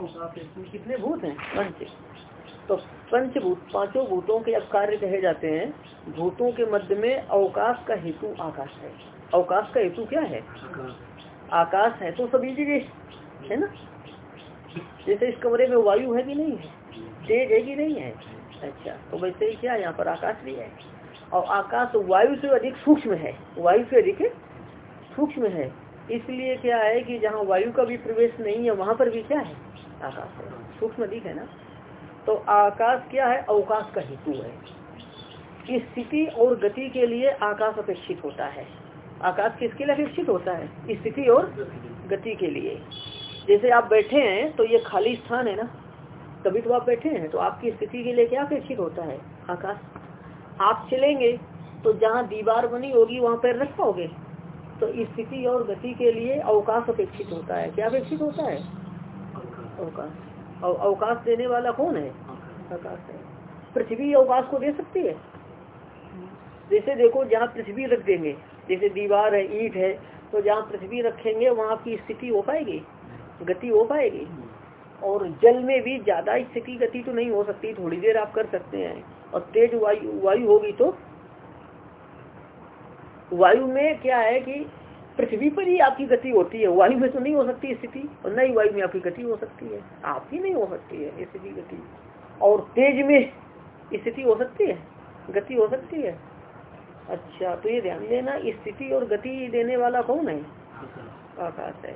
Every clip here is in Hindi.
हो कितने भूत हैं? पंच। तो पंचभूत पाँचों भूतों के अब कार्य कहे जाते हैं। भूतों के मध्य में अवकाश का हेतु आकाश है। अवकाश का हेतु क्या है? आकाश है तो सभी जगह, है ना? जैसे इस कमरे में वायु है कि नहीं है? तेज है कि नहीं है? अच्छा तो वैसे ही क्या यहाँ पर आकाश भी है? और आकाश वायु से अधिक सूक्ष्म है। वायु से अधिक सूक्ष्म है। इसलिए क्या है कि जहाँ वायु का भी प्रवेश नहीं है, वहाँ पर भी क्या है? आकाश है। सूक्ष्म अधिक है ना? तो आकाश क्या है? अवकाश का हेतु है। स्थिति और गति के लिए आकाश अपेक्षित होता है। आकाश किसके लिए अपेक्षित होता है? स्थिति और गति के लिए। जैसे आप बैठे हैं तो ये खाली स्थान है ना? तभी तो आप बैठे हैं तो आपकी स्थिति के लिए क्या अपेक्षित होता है? आकाश। आप चलेंगे तो जहाँ दीवार बनी होगी, वहाँ पैर रख पाओगे? तो स्थिति और गति के लिए अवकाश अपेक्षित होता है। क्या अपेक्षित होता है? अवकाश। और अवकाश देने वाला कौन है? आकाश है। पृथ्वी अवकाश को दे सकती है? जैसे देखो जहाँ पृथ्वी रख देंगे जैसे दीवार है ईट है तो जहाँ पृथ्वी रखेंगे वहाँ की स्थिति हो पाएगी? गति हो पाएगी। और जल में भी ज़्यादा स्थिति गति तो नहीं हो सकती थोड़ी देर आप कर सकते हैं। और तेज वायु वायु होगी तो वायु में क्या है कि पृथ्वी पर ही आपकी गति होती है वायु में तो नहीं हो सकती स्थिति और नई वायु में आपकी गति हो सकती है आपकी नहीं हो सकती है स्थिति गति। और तेज में स्थिति हो सकती है गति हो सकती है। अच्छा तो ये ध्यान देना स्थिति और गति देने वाला कौन है? आकाश है।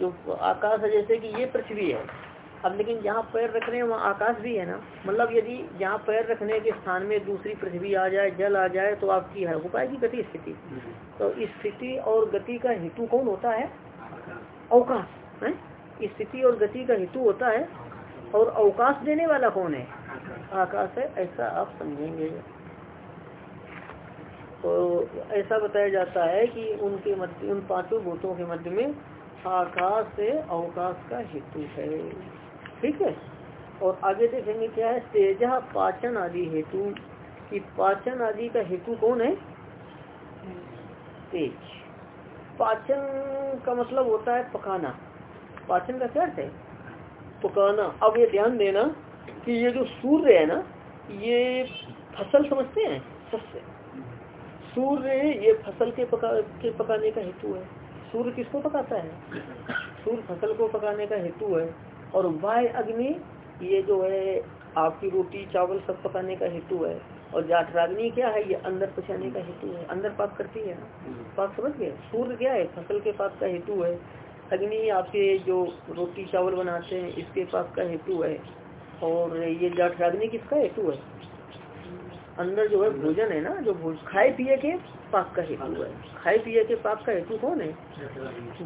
जो आकाश है जैसे कि ये पृथ्वी है अब लेकिन जहाँ पैर रख रहे हैं, वहाँ आकाश भी है ना। मतलब यदि जहाँ पैर रखने के स्थान में दूसरी पृथ्वी आ जाए, जल आ जाए तो आपकी है हो पाएगी गति स्थिति। तो स्थिति और गति का हेतु कौन होता है? अवकाश, है? स्थिति और गति का हेतु होता है और अवकाश देने वाला कौन है? आकाश है, ऐसा आप समझेंगे। तो ऐसा बताया जाता है कि उनके मध्य, उन पाँचों भूतों के मध्य में आकाश अवकाश का हेतु है। ठीक है? और आगे देखेंगे क्या है? तेजा पाचन आदि हेतु, कि पाचन आदि का हेतु कौन है? तेज। पाचन का मतलब होता है पकाना। पाचन का क्या है? पकाना। अब ये ध्यान देना कि ये जो सूर्य है ना, ये फ़सल समझते हैं? सबसे सूर्य ये फ़सल के पका, के पकाने का हेतु है। सूर्य किसको पकाता है? सूर्य फ़सल को पकाने का हेतु है। और वाय अग्नि, ये जो है, आपकी रोटी, चावल सब पकाने का हेतु है। और जाठराग्नि क्या है, ये अंदर पचाने का हेतु है। अंदर पाक करती है। पाक समझ गए? सूर्य क्या है, फ़सल के पाक का हेतु है। अग्नि आपके जो रोटी, चावल बनाते हैं, इसके पाक का हेतु है। और ये जाठराग्नि किसका हेतु है? अंदर जो है, भोजन है ना, जो खाए पिए के पाक का हेतु है। खाए पिए के पाक का हेतु कौन है?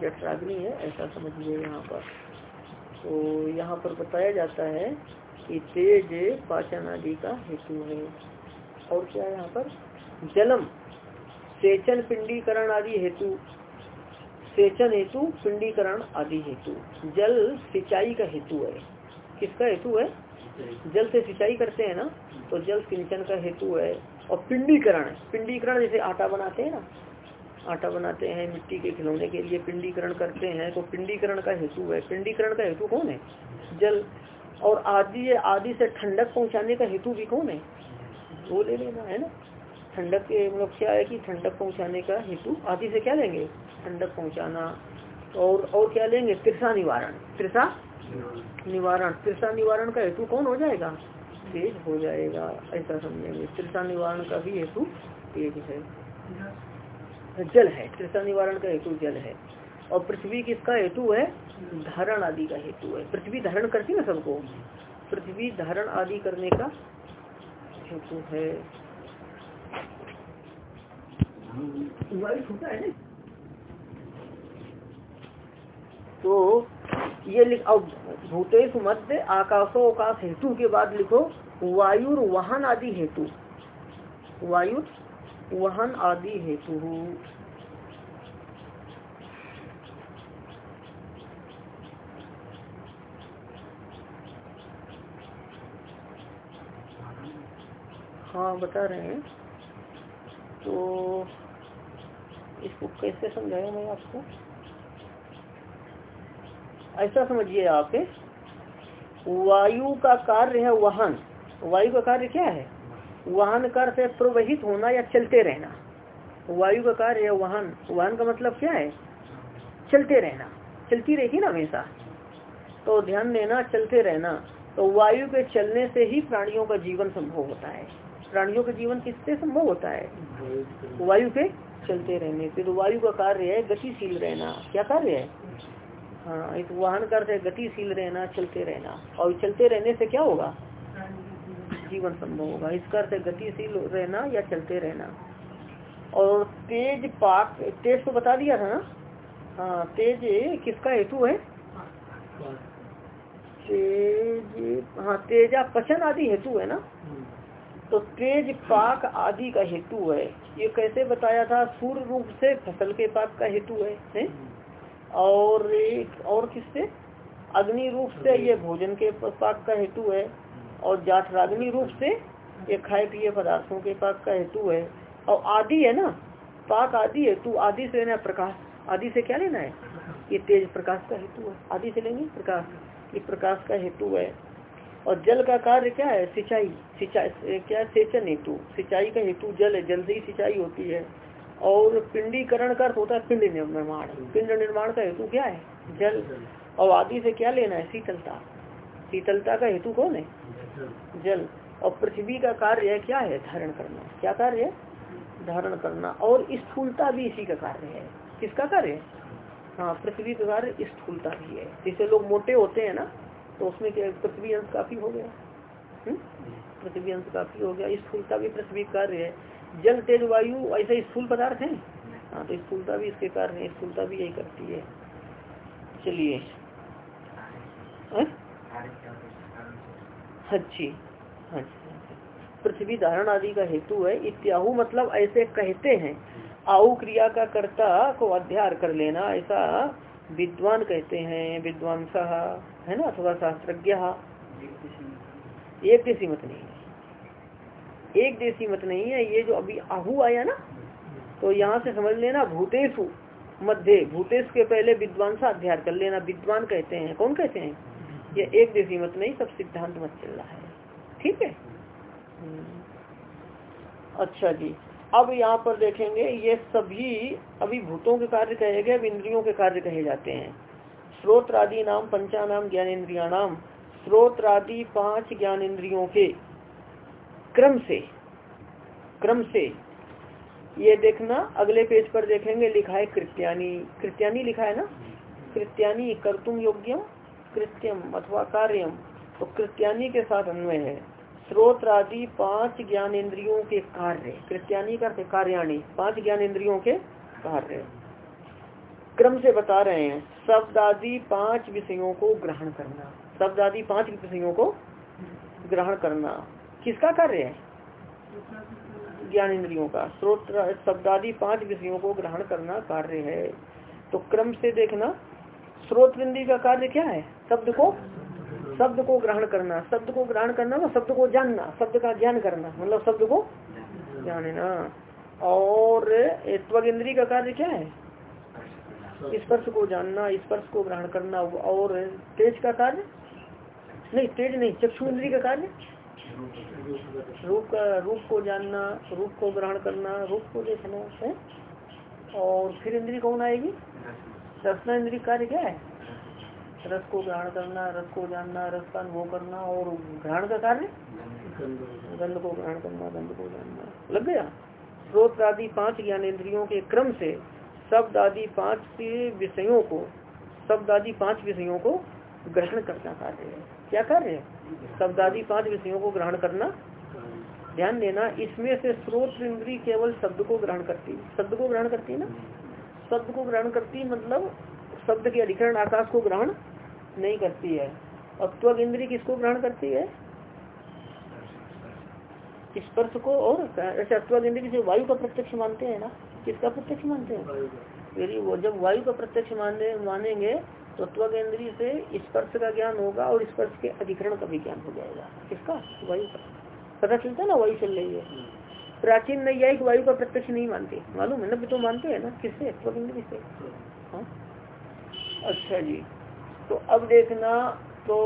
जठराग्नि है, ऐसा समझिए यहाँ पर। तो यहाँ पर बताया जाता है कि तेज पाचन आदि का हेतु है। और क्या यहाँ पर? जलम, सेचन पिंडीकरण आदि हेतु, सेचन हेतु, पिंडीकरण आदि हेतु। जल सिंचाई का हेतु है। किसका हेतु है? जल से सिंचाई करते हैं ना तो जल सिंचन का हेतु है। और पिंडीकरण पिंडीकरण जैसे आटा बनाते हैं ना आटा बनाते हैं, मिट्टी के खिलौने के लिए पिंडीकरण करते हैं। तो पिंडीकरण का हेतु है। पिंडीकरण का हेतु कौन है? जल। और आदि आदि से ठंडक पहुँचाने का हेतु भी कौन है? वो ले लेना, है ना? ठंडक के मतलब क्या है कि ठंडक पहुँचाने का हेतु आदि से क्या लेंगे? ठंडक पहुंचाना। और और क्या लेंगे? तिरसा निवारण। तिरसा? निवारण। तिरसा निवारण का हेतु कौन हो जाएगा? तेज हो जाएगा। ऐसा समझेंगे। तिरसा निवारण का भी हेतु तेज है। जल है तृषा निवारण का हेतु जल है। और पृथ्वी किसका हेतु है? धारण आदि का हेतु है। पृथ्वी धारण करती है सबको? पृथ्वी धारण आदि करने का हेतु है। है तो ये लिख अब भूतेश मध्य आकाशोकाश हेतु के बाद लिखो वायु वाहन आदि हेतु। वायु वाहन आदि हेतु हाँ बता रहे हैं। तो इसको कैसे समझाया मैं आपको? ऐसा समझिए आप। वायु का कार्य है वाहन। वायु का कार्य क्या है? वाहन कर से प्रवहित होना या चलते रहना। वायु का कार्य है वाहन वाहन का मतलब क्या है? चलते रहना। चलती रहेगी ना हमेशा। तो ध्यान देना, चलते रहना। तो वायु के चलने से ही प्राणियों का जीवन संभव होता है। प्राणियों का जीवन किससे संभव होता है? वायु के चलते रहने से। तो वायु का कार्य है गतिशील रहना। क्या कार्य है? हाँ इस वाहन करते गतिशील रहना, चलते रहना। और चलते रहने से क्या होगा? जीवन संभव होगा। इसका अर्थ गतिशील रहना या चलते रहना। और तेज पाक तेज तो बता दिया था ना? हाँ तेज किसका हेतु है? तेज हाँ तेजा पचन आदि हेतु है ना? तो तेज पाक आदि का हेतु है। ये कैसे बताया था? सूर्य रूप से फ़सल के पाक का हेतु है, है? और एक और किससे? अग्नि रूप से ये भोजन के पाक का हेतु है। और जाठ रागनी रूप से ये खाए पिए पदार्थों के पाक का हेतु है। और आदि है ना, पाक आदि हेतु आदि से लेना प्रकाश। आदि से क्या लेना है? ये तेज प्रकाश का हेतु है। आदि से लेंगे प्रकाश। ये प्रकाश का हेतु है। और जल का कार्य क्या है? सिंचाई। सिंचाई क्या सेचन हेतु। सिंचाई का हेतु जल है, जल से ही सिंचाई होती है। और पिंडीकरण का अर्थ होता है पिंड निर्माण। पिंड निर्माण का हेतु क्या है? जल। और आदि से क्या लेना है? शीतलता। शीतलता का हेतु कौन है? जल और पृथ्वी का कार्य क्या है? धारण करना। क्या कार्य है? धारण करना। और स्थूलता भी इसी का कार्य है। किसका कार्य है? हाँ पृथ्वी का कार्य स्थूलता भी है। जैसे लोग मोटे होते हैं ना तो उसमें क्या पृथ्वी अंश काफ़ी हो गया। हम्म? पृथ्वी अंश काफ़ी हो गया। स्थूलता भी पृथ्वी कार्य है। जल तेज वायु ऐसे स्थूल पदार्थ है? हाँ तो स्थूलता भी इसके कार्य है। स्थूलता भी यही करती है। चलिए। अच्छी पृथ्वी धारण आदि का हेतु है, इत्याहु मतलब ऐसे कहते हैं आहु क्रिया का कर्ता को अध्यार कर लेना, ऐसा विद्वान कहते हैं विद्वान है ना, अथवा शास्त्रज्ञ। एक देशी मत नहीं है। एक देशी मत नहीं है, ये जो अभी आहु आया ना तो यहाँ से समझ लेना भूतेशु मध्य भूतेश के पहले विद्वान सा अध्यार कर लेना, विद्वान कहते हैं। कौन कहते हैं? ये एक देशी मत नहीं सब सिद्धांत मत चल रहा है। ठीक है? हम्म। अच्छा जी। अब यहाँ पर देखेंगे ये सभी अभी भूतों के कार्य कहे गए इंद्रियों के कार्य कहे जाते हैं। स्रोत स्रोत्रादि नाम पंचा नाम ज्ञान इंद्रिया नाम स्रोत्रादि पाँच ज्ञान इंद्रियों के क्रम से क्रम से ये देखना अगले पेज पर देखेंगे लिखा है कृत्यानी। कृत्यानी लिखा है ना? कृत्यानी कर्तुम योग्यम। कृत्यम अथवा कार्यम तो कृत्यानी के साथ अन्वय है। स्रोत्रादि पाँच ज्ञान इंद्रियों के कार्य। कृत्यानी का कार्याणी? पाँच ज्ञान इंद्रियों के कार्य। क्रम से बता रहे हैं शब्द आदि पाँच विषयों को ग्रहण करना। शब्द आदि पाँच विषयों को ग्रहण करना। किसका कार्य है? ज्ञान इंद्रियों का। स्रोत शब्द आदि पाँच विषयों को ग्रहण करना कार्य है। तो क्रम से देखना स्रोत बिंदी का कार्य क्या है? शब्द को शब्द को ग्रहण करना। शब्द को ग्रहण करना मतलब शब्द को जानना। शब्द का ज्ञान करना। मतलब शब्द को जानना। और त्वग इंद्री का कार्य क्या है? स्पर्श को जानना, स्पर्श को ग्रहण करना। और तेज का कार्य? नहीं, तेज नहीं चक्षु इंद्री का कार्य? रूप का रूप को जानना, रूप को ग्रहण करना, रूप को देखना, है? और फिर इंद्री कौन आएगी? रसना इंद्री कार्य क्या है? रस को ग्रहण करना, रस को जानना, रस का अनुभव करना और ग्रहण का कार्य? गंध को ग्रहण करना, गंध को जानना। लग गया? स्रोत आदि पाँच ज्ञानेन्द्रियों के क्रम से शब्द आदि पाँच विषयों को, शब्द आदि पाँच विषयों को ग्रहण करना कार्य है। क्या कार्य है? शब्द आदि पाँच विषयों को ग्रहण करना। ध्यान देना, इसमें से स्रोत इंद्री केवल शब्द को ग्रहण करती है। शब्द को ग्रहण करती है ना? शब्द को ग्रहण करती मतलब शब्द के अधिकरण आकाश को ग्रहण नहीं करती है। और त्वग इंद्री किसको ग्रहण करती है? स्पर्श को और ऐसे त्वग इंद्री किसी वायु का प्रत्यक्ष मानते हैं ना किसका प्रत्यक्ष मानते हैं? यदि वो जब वायु का प्रत्यक्ष मानने मानेंगे तो त्वग इंद्री से स्पर्श का ज्ञान होगा और स्पर्श के अधिकरण का भी ज्ञान हो जाएगा। किसका? वायु का। पता चलता है ना वायु चल रही है। प्राचीन नैयायिक वायु का प्रत्यक्ष नहीं मानते। मालूम है ना तो मानते हैं ना, किससे? से। हाँ। अच्छा जी। तो अब देखना तो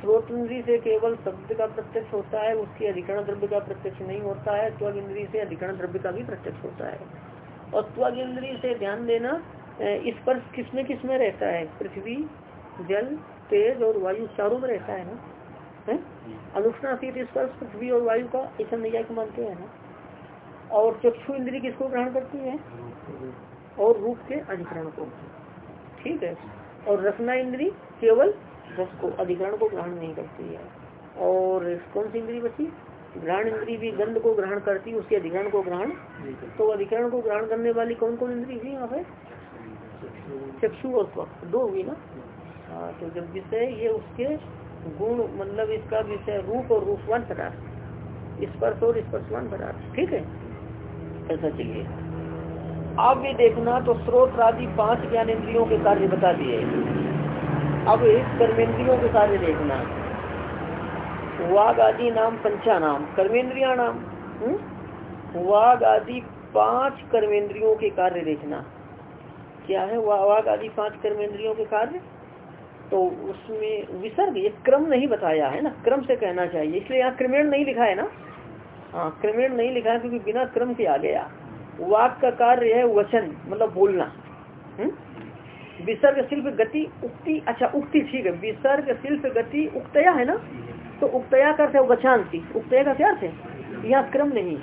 स्रोत इंद्री से केवल शब्द का प्रत्यक्ष होता है, उसके अधिकरण द्रव्य का प्रत्यक्ष नहीं होता है त्वग इंद्री से अधिकरण द्रव्य का भी प्रत्यक्ष होता है। और त्वग इंद्री से ध्यान देना स्पर्श किसमें किसमें रहता है? पृथ्वी, जल, तेज और वायु, चारों में रहता है ना। अनुष्णातीत स्पर्श पृथ्वी और वायु का ऐसा नैया को मानते हैं ना। और चक्षु इंद्री किसको ग्रहण करती है? और रूप के अधिकरण को। ठीक है। और रसना इंद्री केवल रस को अधिकरण को ग्रहण नहीं करती है। और कौन सी इंद्री बची? ग्रहण इंद्री भी गंध को ग्रहण करती है उसके अधिकरण को ग्रहण तो अधिकरण को ग्रहण करने वाली कौन कौन इंद्री थी यहाँ पे? चक्षु और दो हुई ना? हाँ। तो जब विषय ये उसके गुण मतलब इसका विषय रूप और रूपवान पदार्थ। स्पर्श और स्पर्शवान पदार्थ। ठीक है? ऐसा चलिए। आप भी देखना तो स्रोत आदि पाँच ज्ञान इंद्रियों के कार्य बता दिए। अब कर्मेंद्रियों के कार्य देखना। वाग आदि नाम, पंचा नाम। कर्मेंद्रिया नाम। हम्म? वाग आदि पाँच कर्मेंद्रियों के कार्य देखना। क्या है वाग आदि पाँच कर्मेंद्रियों के कार्य? तो उसमें विसर्ग, ये क्रम नहीं बताया है ना, क्रम से कहना चाहिए। इसलिए यहाँ क्रमेण नहीं लिखा है ना? हाँ क्रमेण नहीं लिखा है क्योंकि बिना क्रम के आ गया। वाक का कार्य है वचन मतलब बोलना? हम्म? विसर्ग शिल्प गति उक्ति अच्छा उक्ति ठीक है। विसर्ग शिल्प गति उक्तया है ना? तो उक्तया का अर्थ है वचांति। उक्तया का क्या अर्थ है? यहाँ क्रम नहीं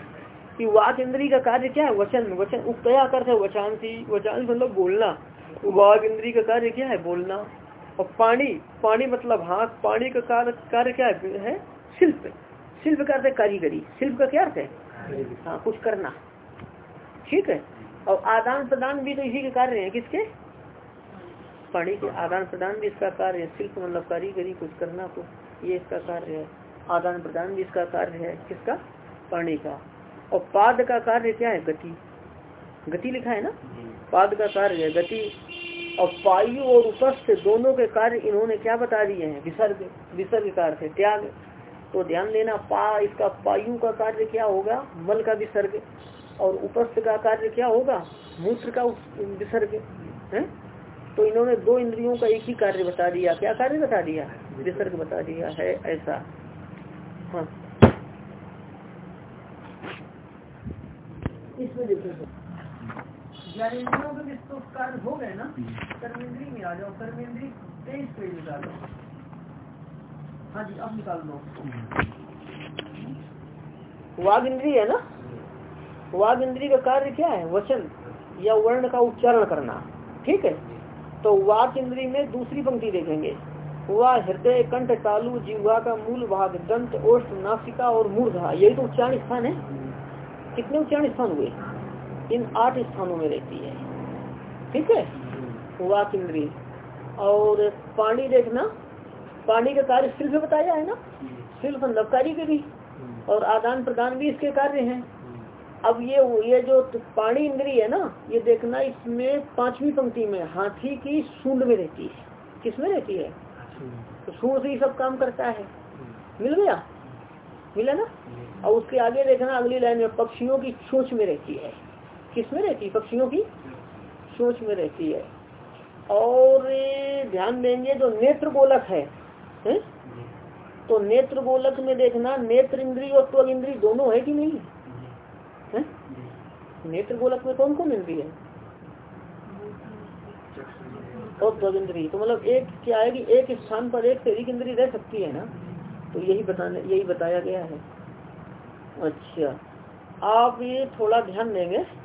कि वाक इंद्री का कार्य क्या है? वचन वचन। उक्तया का अर्थ है वचांति। वचान मतलब बोलना। वाक इंद्री का कार्य क्या है? बोलना। और पानी पानी मतलब हाथ पानी का कार्य कार्य क्या है? शिल्प। शिल्प का अर्थ है कारीगरी। शिल्प का क्या अर्थ है? हाँ कुछ करना। ठीक है? और आदान प्रदान भी तो इसी के कार्य है। किसके? पानी के आदान प्रदान भी इसका कार्य है। शिल्प मतलब कारीगरी कुछ करना कुछ ये इसका कार्य है। आदान प्रदान भी इसका कार्य है। किसका? पानी का। और पाद का कार्य क्या है? गति। गति लिखा है ना? पाद का कार्य है। गति और पायु और उपस्थ दोनों के कार्य इन्होंने क्या बता दिए हैं? विसर्ग विसर्ग कार्य है त्याग। तो ध्यान देना, पा, इसका पायु का कार्य क्या होगा? मल का विसर्ग। और उपस्थ का कार्य क्या होगा? मूत्र का विसर्ग। है? तो इन्होंने दो इंद्रियों का एक ही कार्य बता दिया। क्या कार्य बता दिया? विसर्ग बता दिया है, ऐसा। हाँ। इसमें विस्तृत हो वाघ इंद्री है ना? वाघ इंद्री का कार्य क्या है? वचन या वर्ण का उच्चारण करना। ठीक है? तो वाक इंद्री में दूसरी पंक्ति देखेंगे। वह हृदय, कंठ, तालु जीवा का मूल भाग, दंत, ओष्ठ, नासिका और मूर्धा। यही तो उच्चारण स्थान है। कितने उच्चारण स्थान हुए? इन आठ स्थानों में रहती है। ठीक है? वाक इंद्री और पानी देखना पानी का कार्य सिर्फ़ बताया है ना? शिल्प नवकारी के भी। और आदान प्रदान भी इसके कार्य हैं। अब ये ये जो पाणी इंद्री है ना ये देखना इसमें पांचवी पंक्ति में हाथी की सूंड में रहती है। किसमें रहती है? तो सूंड से ही सब काम करता है। मिल गया? मिला ना? और उसके आगे देखना अगली लाइन में पक्षियों की सोच में रहती है। किसमें रहती है? पक्षियों की सोच में रहती है। और ध्यान देंगे जो नेत्र गोलक है, है? तो नेत्र गोलक में देखना नेत्र इंद्री और त्वग इंद्री दोनों है कि नहीं? है? नेत्र गोलक में कौन कौन इंद्री है? और त्वग इंद्री तो मतलब एक क्या है कि एक स्थान पर एक से एक इंद्री रह सकती है ना? तो यही बताने यही बताया गया है। अच्छा। आप ये थोड़ा ध्यान देंगे।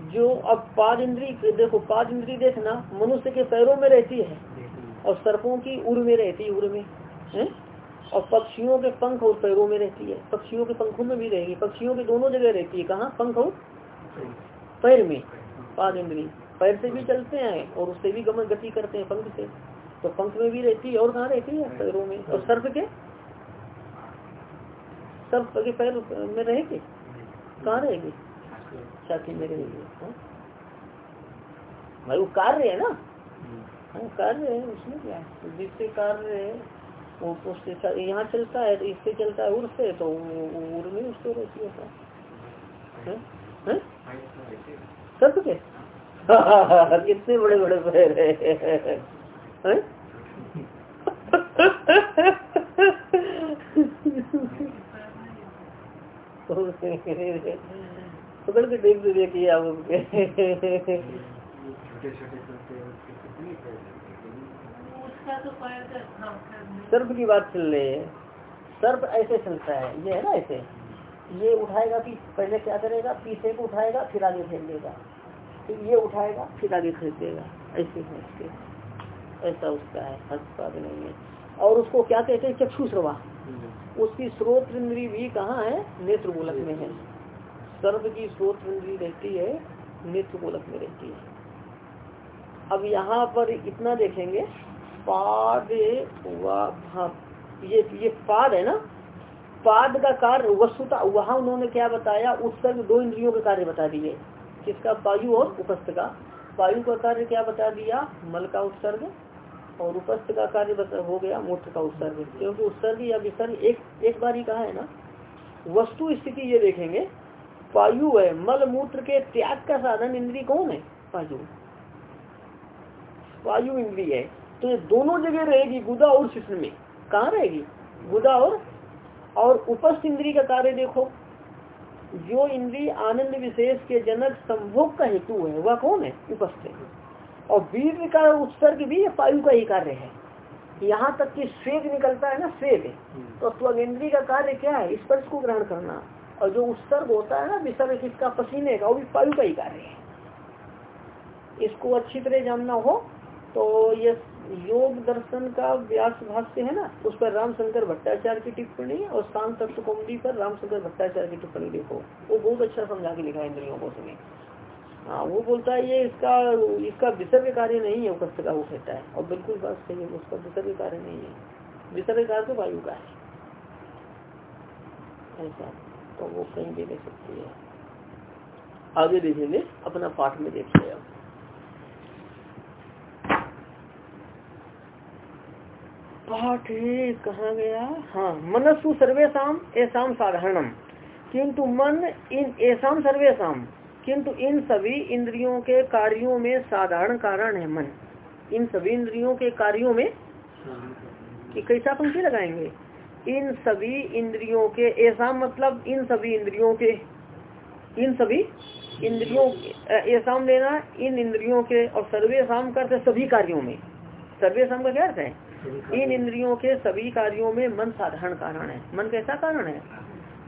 जो अब पाद इंद्री, देखो, पाद इंद्री देखना मनुष्य के पैरों में रहती है और सर्पों की उड़ में रहती है उड़ में, है? और पक्षियों के पंख और पैरों में रहती है। पक्षियों के पंखों में भी रहेगी। पक्षियों के दोनों जगह रहती है। कहाँ? पंख और पैर में। पाद इंद्री। पैर से भी चलते हैं और उससे भी गमन गति करते हैं पंख से। तो पंख में भी रहती है और कहाँ रहती है? पैरों में। और सर्प के? सर्प के पैर में रहेगी? कहाँ रहेगी? छाती में रहेगी हाँ? भाई वो कार्य है ना? हाँ कार्य है उसमें क्या है? जिससे कार्य है वो उससे यहाँ चलता है तो इससे चलता है उड़ से तो उड़ में उससे रहती है सब के कितने बड़े बड़े पैर है। पकड़ के देख दे देखिए आप उसके सर्प की बात चल रही है सर्प ऐसे चलता है। ये है ना ऐसे? ये उठाएगा कि पहले क्या करेगा? पीछे को उठाएगा फिर आगे फेंक देगा। फिर ये उठाएगा फिर आगे फेंक देगा। ऐसे है इसके ऐसा उसका है। हस्तपाद नहीं है। और उसको क्या कहते हैं? चक्षु श्रवा उसकी स्रोत इंद्री भी कहाँ है? नेत्र गोलक में है। सर्व की स्रोत इंद्री रहती है नेत्र गोलक में रहती है। अब यहाँ पर इतना देखेंगे, पाद ये ये पाद है ना? पाद का कार्य, वस्तुता, वहाँ उन्होंने क्या बताया? उत्सर्ग दो इंद्रियों के कार्य बता दिए। किसका? वायु और उपस्थ का। वायु का कार्य क्या बता दिया? मल का उत्सर्ग और उपस्थ का कार्य हो गया मूत्र का उत्सर्ग। क्योंकि उत्सर्ग या विसर्ग एक एक बार ही कहा है ना? वस्तु स्थिति ये देखेंगे वायु है, मल मूत्र के त्याग का साधन इंद्री कौन है? वायु। वायु इंद्री है। तो ये दोनों जगह रहेगी, गुदा और शिष्ण में। कहा रहेगी? गुदा और और उपस्थ इंद्री का कार्य देखो। जो इंद्री आनंद विशेष के जनक संभोग का हेतु है, वह कौन है? उपस्थ और वीर का उत्सर्ग भी वायु का ही कार्य है। यहाँ तक कि स्वेग निकलता है ना, स्वेग। तो स्वगेंद्री का कार्य क्या है? स्पर्श को ग्रहण करना। और जो उत्सर्ग होता है ना विसर्ग किसका पसीने का, वो भी वायु का ही कार्य है। इसको अच्छी तरह जानना हो तो ये योग दर्शन का व्यास भाष्य है ना, उस पर रामशंकर भट्टाचार्य की टिप्पणी और शांत तत्व कौमदी पर रामशंकर भट्टाचार्य की टिप्पणी देखो। वो बहुत अच्छा समझा के लिखा है इंद्रियों को सुने हाँ वो बोलता है, ये इसका इसका विसर्ग कार्य नहीं है उपस्थ का वो कहता है। और बिल्कुल बात सही है, उसका विसर्ग कार्य नहीं है। विसर्ग कार्य तो वायु का है। ऐसा। तो वो कहीं भी ले सकती है। आगे देखेंगे अपना पाठ में देखिए अब पाठ कहा गया हाँ मनस्सु सर्वेशम ऐसा साधारणम किंतु मन इन ऐसा सर्वेशम किंतु इन सभी इंद्रियों के कार्यों में साधारण कारण है मन। इन सभी इंद्रियों के कार्यों में कि कैसा पंक्ति लगाएँगे? इन सभी इंद्रियों के ऐसा मतलब इन सभी इंद्रियों के इन सभी इंद्रियों ऐसा लेना इन इंद्रियों के और सर्वे शाम करते सभी कार्यों में। सर्वे शाम का क्या अर्थ है? इन इंद्रियों के सभी कार्यों में मन साधारण कारण है। मन कैसा कारण है?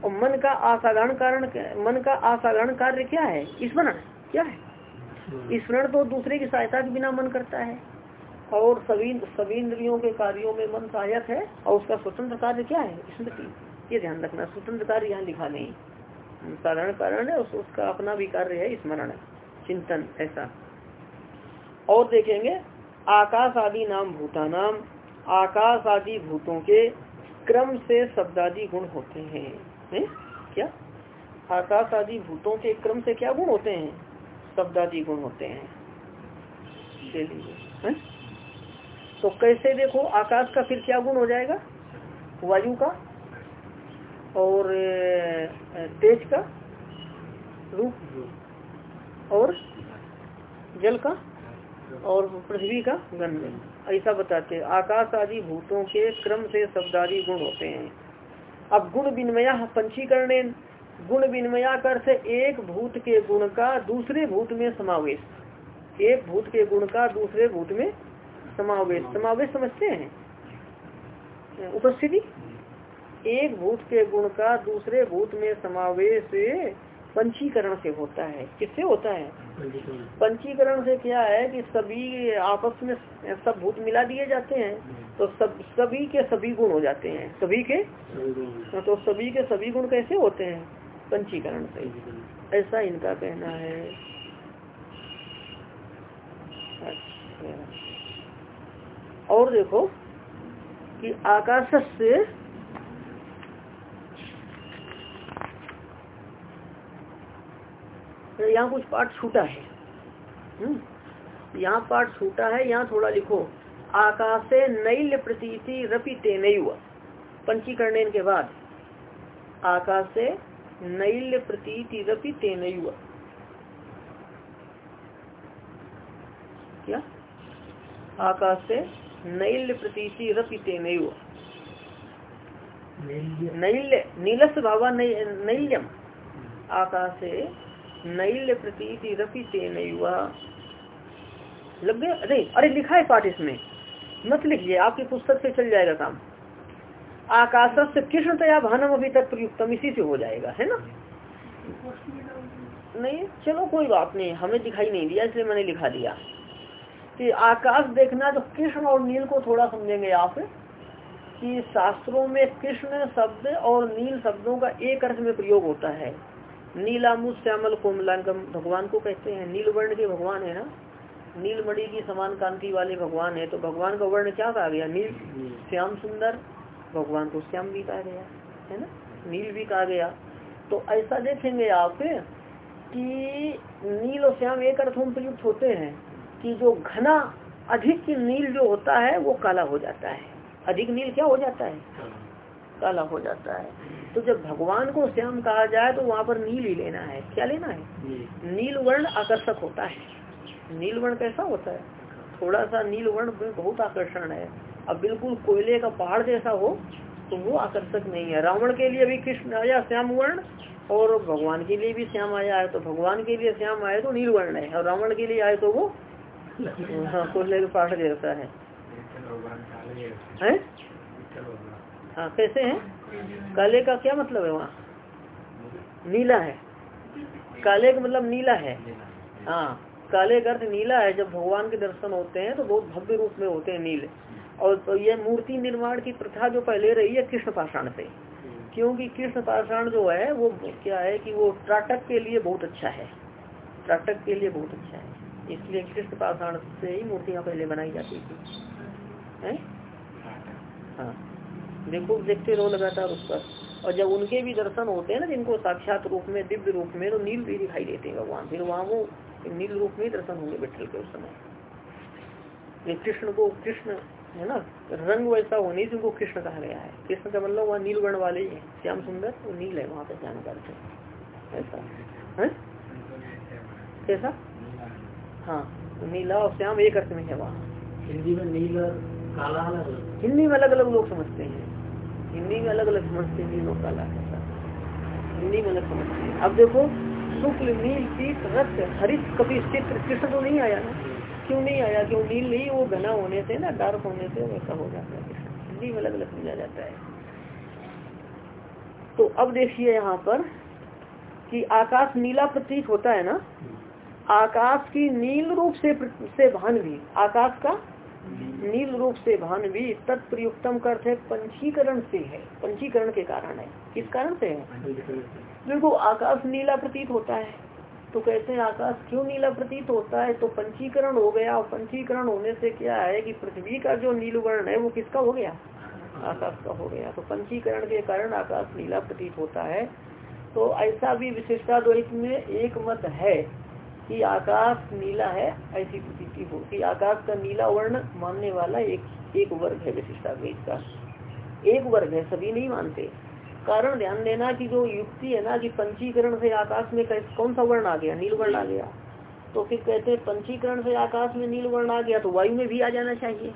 और मन का असाधारण कारण मन का असाधारण कार्य क्या है? स्मरण। क्या है। स्मरण तो दूसरे की सहायता के बिना मन करता है। और सभी सभी इंद्रियों के कार्यों में मन सहायक है और उसका स्वतंत्र कार्य क्या है? स्मृति। ये ध्यान रखना स्वतंत्र कार्य यहाँ लिखा नहीं। साधारण कारण है उस, उसका अपना भी कार्य है स्मरण चिंतन ऐसा। और देखेंगे आकाश आदि नाम भूता नाम आकाश आदि भूतों के क्रम से शब्दादि गुण होते हैं। है? क्या? आकाश आदि भूतों के क्रम से क्या गुण होते हैं? शब्दादि गुण होते हैं। चलिए? तो कैसे देखो, आकाश का फिर क्या गुण हो जाएगा? वायु का और तेज का रूप और जल का और पृथ्वी का गंध। ऐसा बताते आकाश आदि भूतों के क्रम से शब्दादि गुण होते हैं। अब गुण विनिमया पंचीकरण गुण विनिमया कर से एक भूत के गुण का दूसरे भूत में समावेश। एक भूत के गुण का दूसरे भूत में समावेश समावेश समझते हैं। उपस्थिति? एक भूत के गुण का दूसरे भूत में समावेश पंचीकरण से होता है। किससे होता है? पंचीकरण। से क्या है कि सभी आपस में सब भूत मिला दिए जाते हैं तो सब सभी के सभी गुण हो जाते हैं। सभी के? तो सभी के सभी गुण कैसे होते हैं? पंचीकरण से। ऐसा इनका कहना है। अच्छा। और देखो कि आकाश से यहाँ कुछ पाठ छूटा है। हम्म। यहाँ पाठ छूटा है, यहाँ थोड़ा लिखो। आकाशे नैल प्रतीति रपि तेन पंचीकरण के बाद। आकाशे नैल प्रतीति रपि तेन क्या? आकाश से नैल्य प्रतीति रपिते नैव। नैल्य। नीलस भावा नैल्यम। आकाशे नैल्य प्रतीति रपिते नैव। लग गया? अरे अरे लिखा है पाठ इसमें। मत लिखिए आपकी पुस्तक से चल जाएगा काम। आकाश से कृष्ण तया भानम अभी तक प्रयुक्तम इसी से हो जाएगा है ना? नहीं चलो कोई बात नहीं हमें दिखाई नहीं दिया इसलिए मैंने लिखा दिया। कि आकाश देखना तो कृष्ण और नील को थोड़ा समझेंगे आप कि शास्त्रों में कृष्ण शब्द और नील शब्दों का एक अर्थ में प्रयोग होता है। नीलामु श्यामल कोमलांगम भगवान को कहते हैं। नील वर्ण के भगवान है ना? नीलमणि की समान कांति वाले भगवान है तो भगवान का वर्ण क्या कहा गया? नील। श्याम सुंदर, भगवान को श्याम भी कहा गया, है ना? नील भी कहा गया। तो ऐसा देखेंगे आप कि नील और श्याम एक अर्थों में प्रयुक्त होते हैं। कि जो घना अधिक नील जो होता है, वो काला हो जाता है। अधिक नील क्या हो जाता है? काला हो जाता है। तो जब भगवान को श्याम कहा जाए तो वहाँ पर नील ही लेना है। क्या लेना है? नील वर्ण आकर्षक होता है। नील वर्ण कैसा होता है? थोड़ा सा नील वर्ण में बहुत आकर्षण है। अब बिल्कुल कोयले का पहाड़ जैसा हो तो वो आकर्षक नहीं है। रावण के लिए भी कृष्ण आया श्याम वर्ण, और भगवान के लिए भी श्याम आया है। तो भगवान के लिए श्याम आए तो नील वर्ण है, और रावण के लिए आए तो वो हाँ कोयले के पहाड़ जैसा है। हाँ? कैसे है? काले का क्या मतलब है वहाँ? नीला है। काले का मतलब नीला है। हाँ काले का अर्थ नीला है। जब भगवान के दर्शन होते हैं तो बहुत भव्य रूप में होते हैं नील। और तो ये मूर्ति निर्माण की प्रथा जो पहले रही है कृष्ण पाषाण से। क्योंकि कृष्ण पाषाण जो है, वो क्या है कि वो त्राटक के लिए बहुत अच्छा है। त्राटक के लिए बहुत अच्छा है। इसलिए कृष्ण पाषाण से ही मूर्तियाँ पहले बनाई जाती थी। है? हाँ। देखो देखते रहो लगातार उस पर। और जब उनके भी दर्शन होते हैं ना जिनको साक्षात रूप में दिव्य रूप में तो नील भी दिखाई देते हैं भगवान। फिर वहाँ वो नील रूप में दर्शन होंगे बैठल के उस समय। कृष्ण को कृष्ण है ना? रंग वैसा होने से उनको कृष्ण कहा गया है। कृष्ण का मतलब वहाँ नील वर्ण वाले ही है। श्याम सुंदर वो नील है वहाँ पे श्याम करते ऐसा। है। कैसा? हाँ नीला और श्याम एक अर्थ में है वहाँ। हिंदी में नीला काला हिंदी में अलग अलग लोग समझते हैं। हिंदी में अलग अलग समझते हैं नील काला हिंदी में अलग समझते हैं। अब देखो शुक्ल नील पीत रक्त हरित कभी चित्र कृष्ण तो नहीं आया ना? क्यों नहीं आया? क्यों नील नहीं वो घना होने से ना डार्क होने से वैसा हो जाता है हिंदी में अलग अलग समझा जाता है। तो अब देखिए यहाँ पर कि आकाश नीला प्रतीक होता है ना? आकाश की नील रूप से से भान भी। आकाश का नील रूप से भान भी तत्प्रयुक्तम करते पंचीकरण से है। पंचीकरण के कारण है। किस कारण से है? देखो, आकाश नीला प्रतीत होता है। तो कहते हैं, आकाश क्यों नीला प्रतीत होता है? तो पंचीकरण हो गया। और पंचीकरण होने से क्या है कि पृथ्वी का जो नील वर्ण है, वो किसका हो गया? आकाश का हो गया। तो पंचीकरण के कारण आकाश नीला प्रतीत होता है। तो ऐसा भी विशेषता विशिष्टाद्वैत में एक मत है। कि आकाश नीला है, ऐसी प्रतीति हो। कि आकाश का नीला वर्ण मानने वाला एक एक वर्ग है विशिष्टाद्वैत का। एक वर्ग है, सभी नहीं मानते। कारण ध्यान देना कि जो युक्ति है ना कि पंचीकरण से आकाश में कौन सा वर्ण आ गया? नील वर्ण आ गया। तो फिर कहते हैं पंचीकरण से आकाश में नील वर्ण आ गया तो वायु में भी आ जाना चाहिए।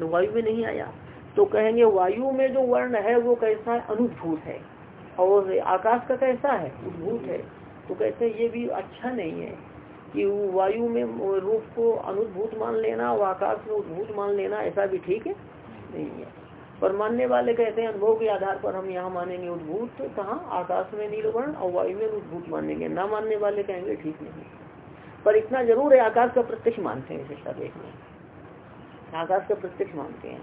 तो वायु में नहीं आया। तो कहेंगे वायु में जो वर्ण है, वो कैसा है? अनुभूत है। और आकाश का कैसा है? उद्भूत है। तो कहते हैं ये भी अच्छा नहीं है। कि वायु में रूप को अनुभूत मान लेना और आकाश में उद्भूत मान लेना, ऐसा भी ठीक है? नहीं है। पर मानने वाले कहते हैं, अनुभव के आधार पर हम यहाँ मानेंगे उद्भूत, कहाँ? आकाश में नीलवर्ण और वायु में उद्भूत मानेंगे। ना मानने वाले कहेंगे, ठीक नहीं पर इतना ज़रूर है, आकाश का प्रत्यक्ष मानते हैं शिक्षा देखने आकाश का प्रत्यक्ष मानते हैं।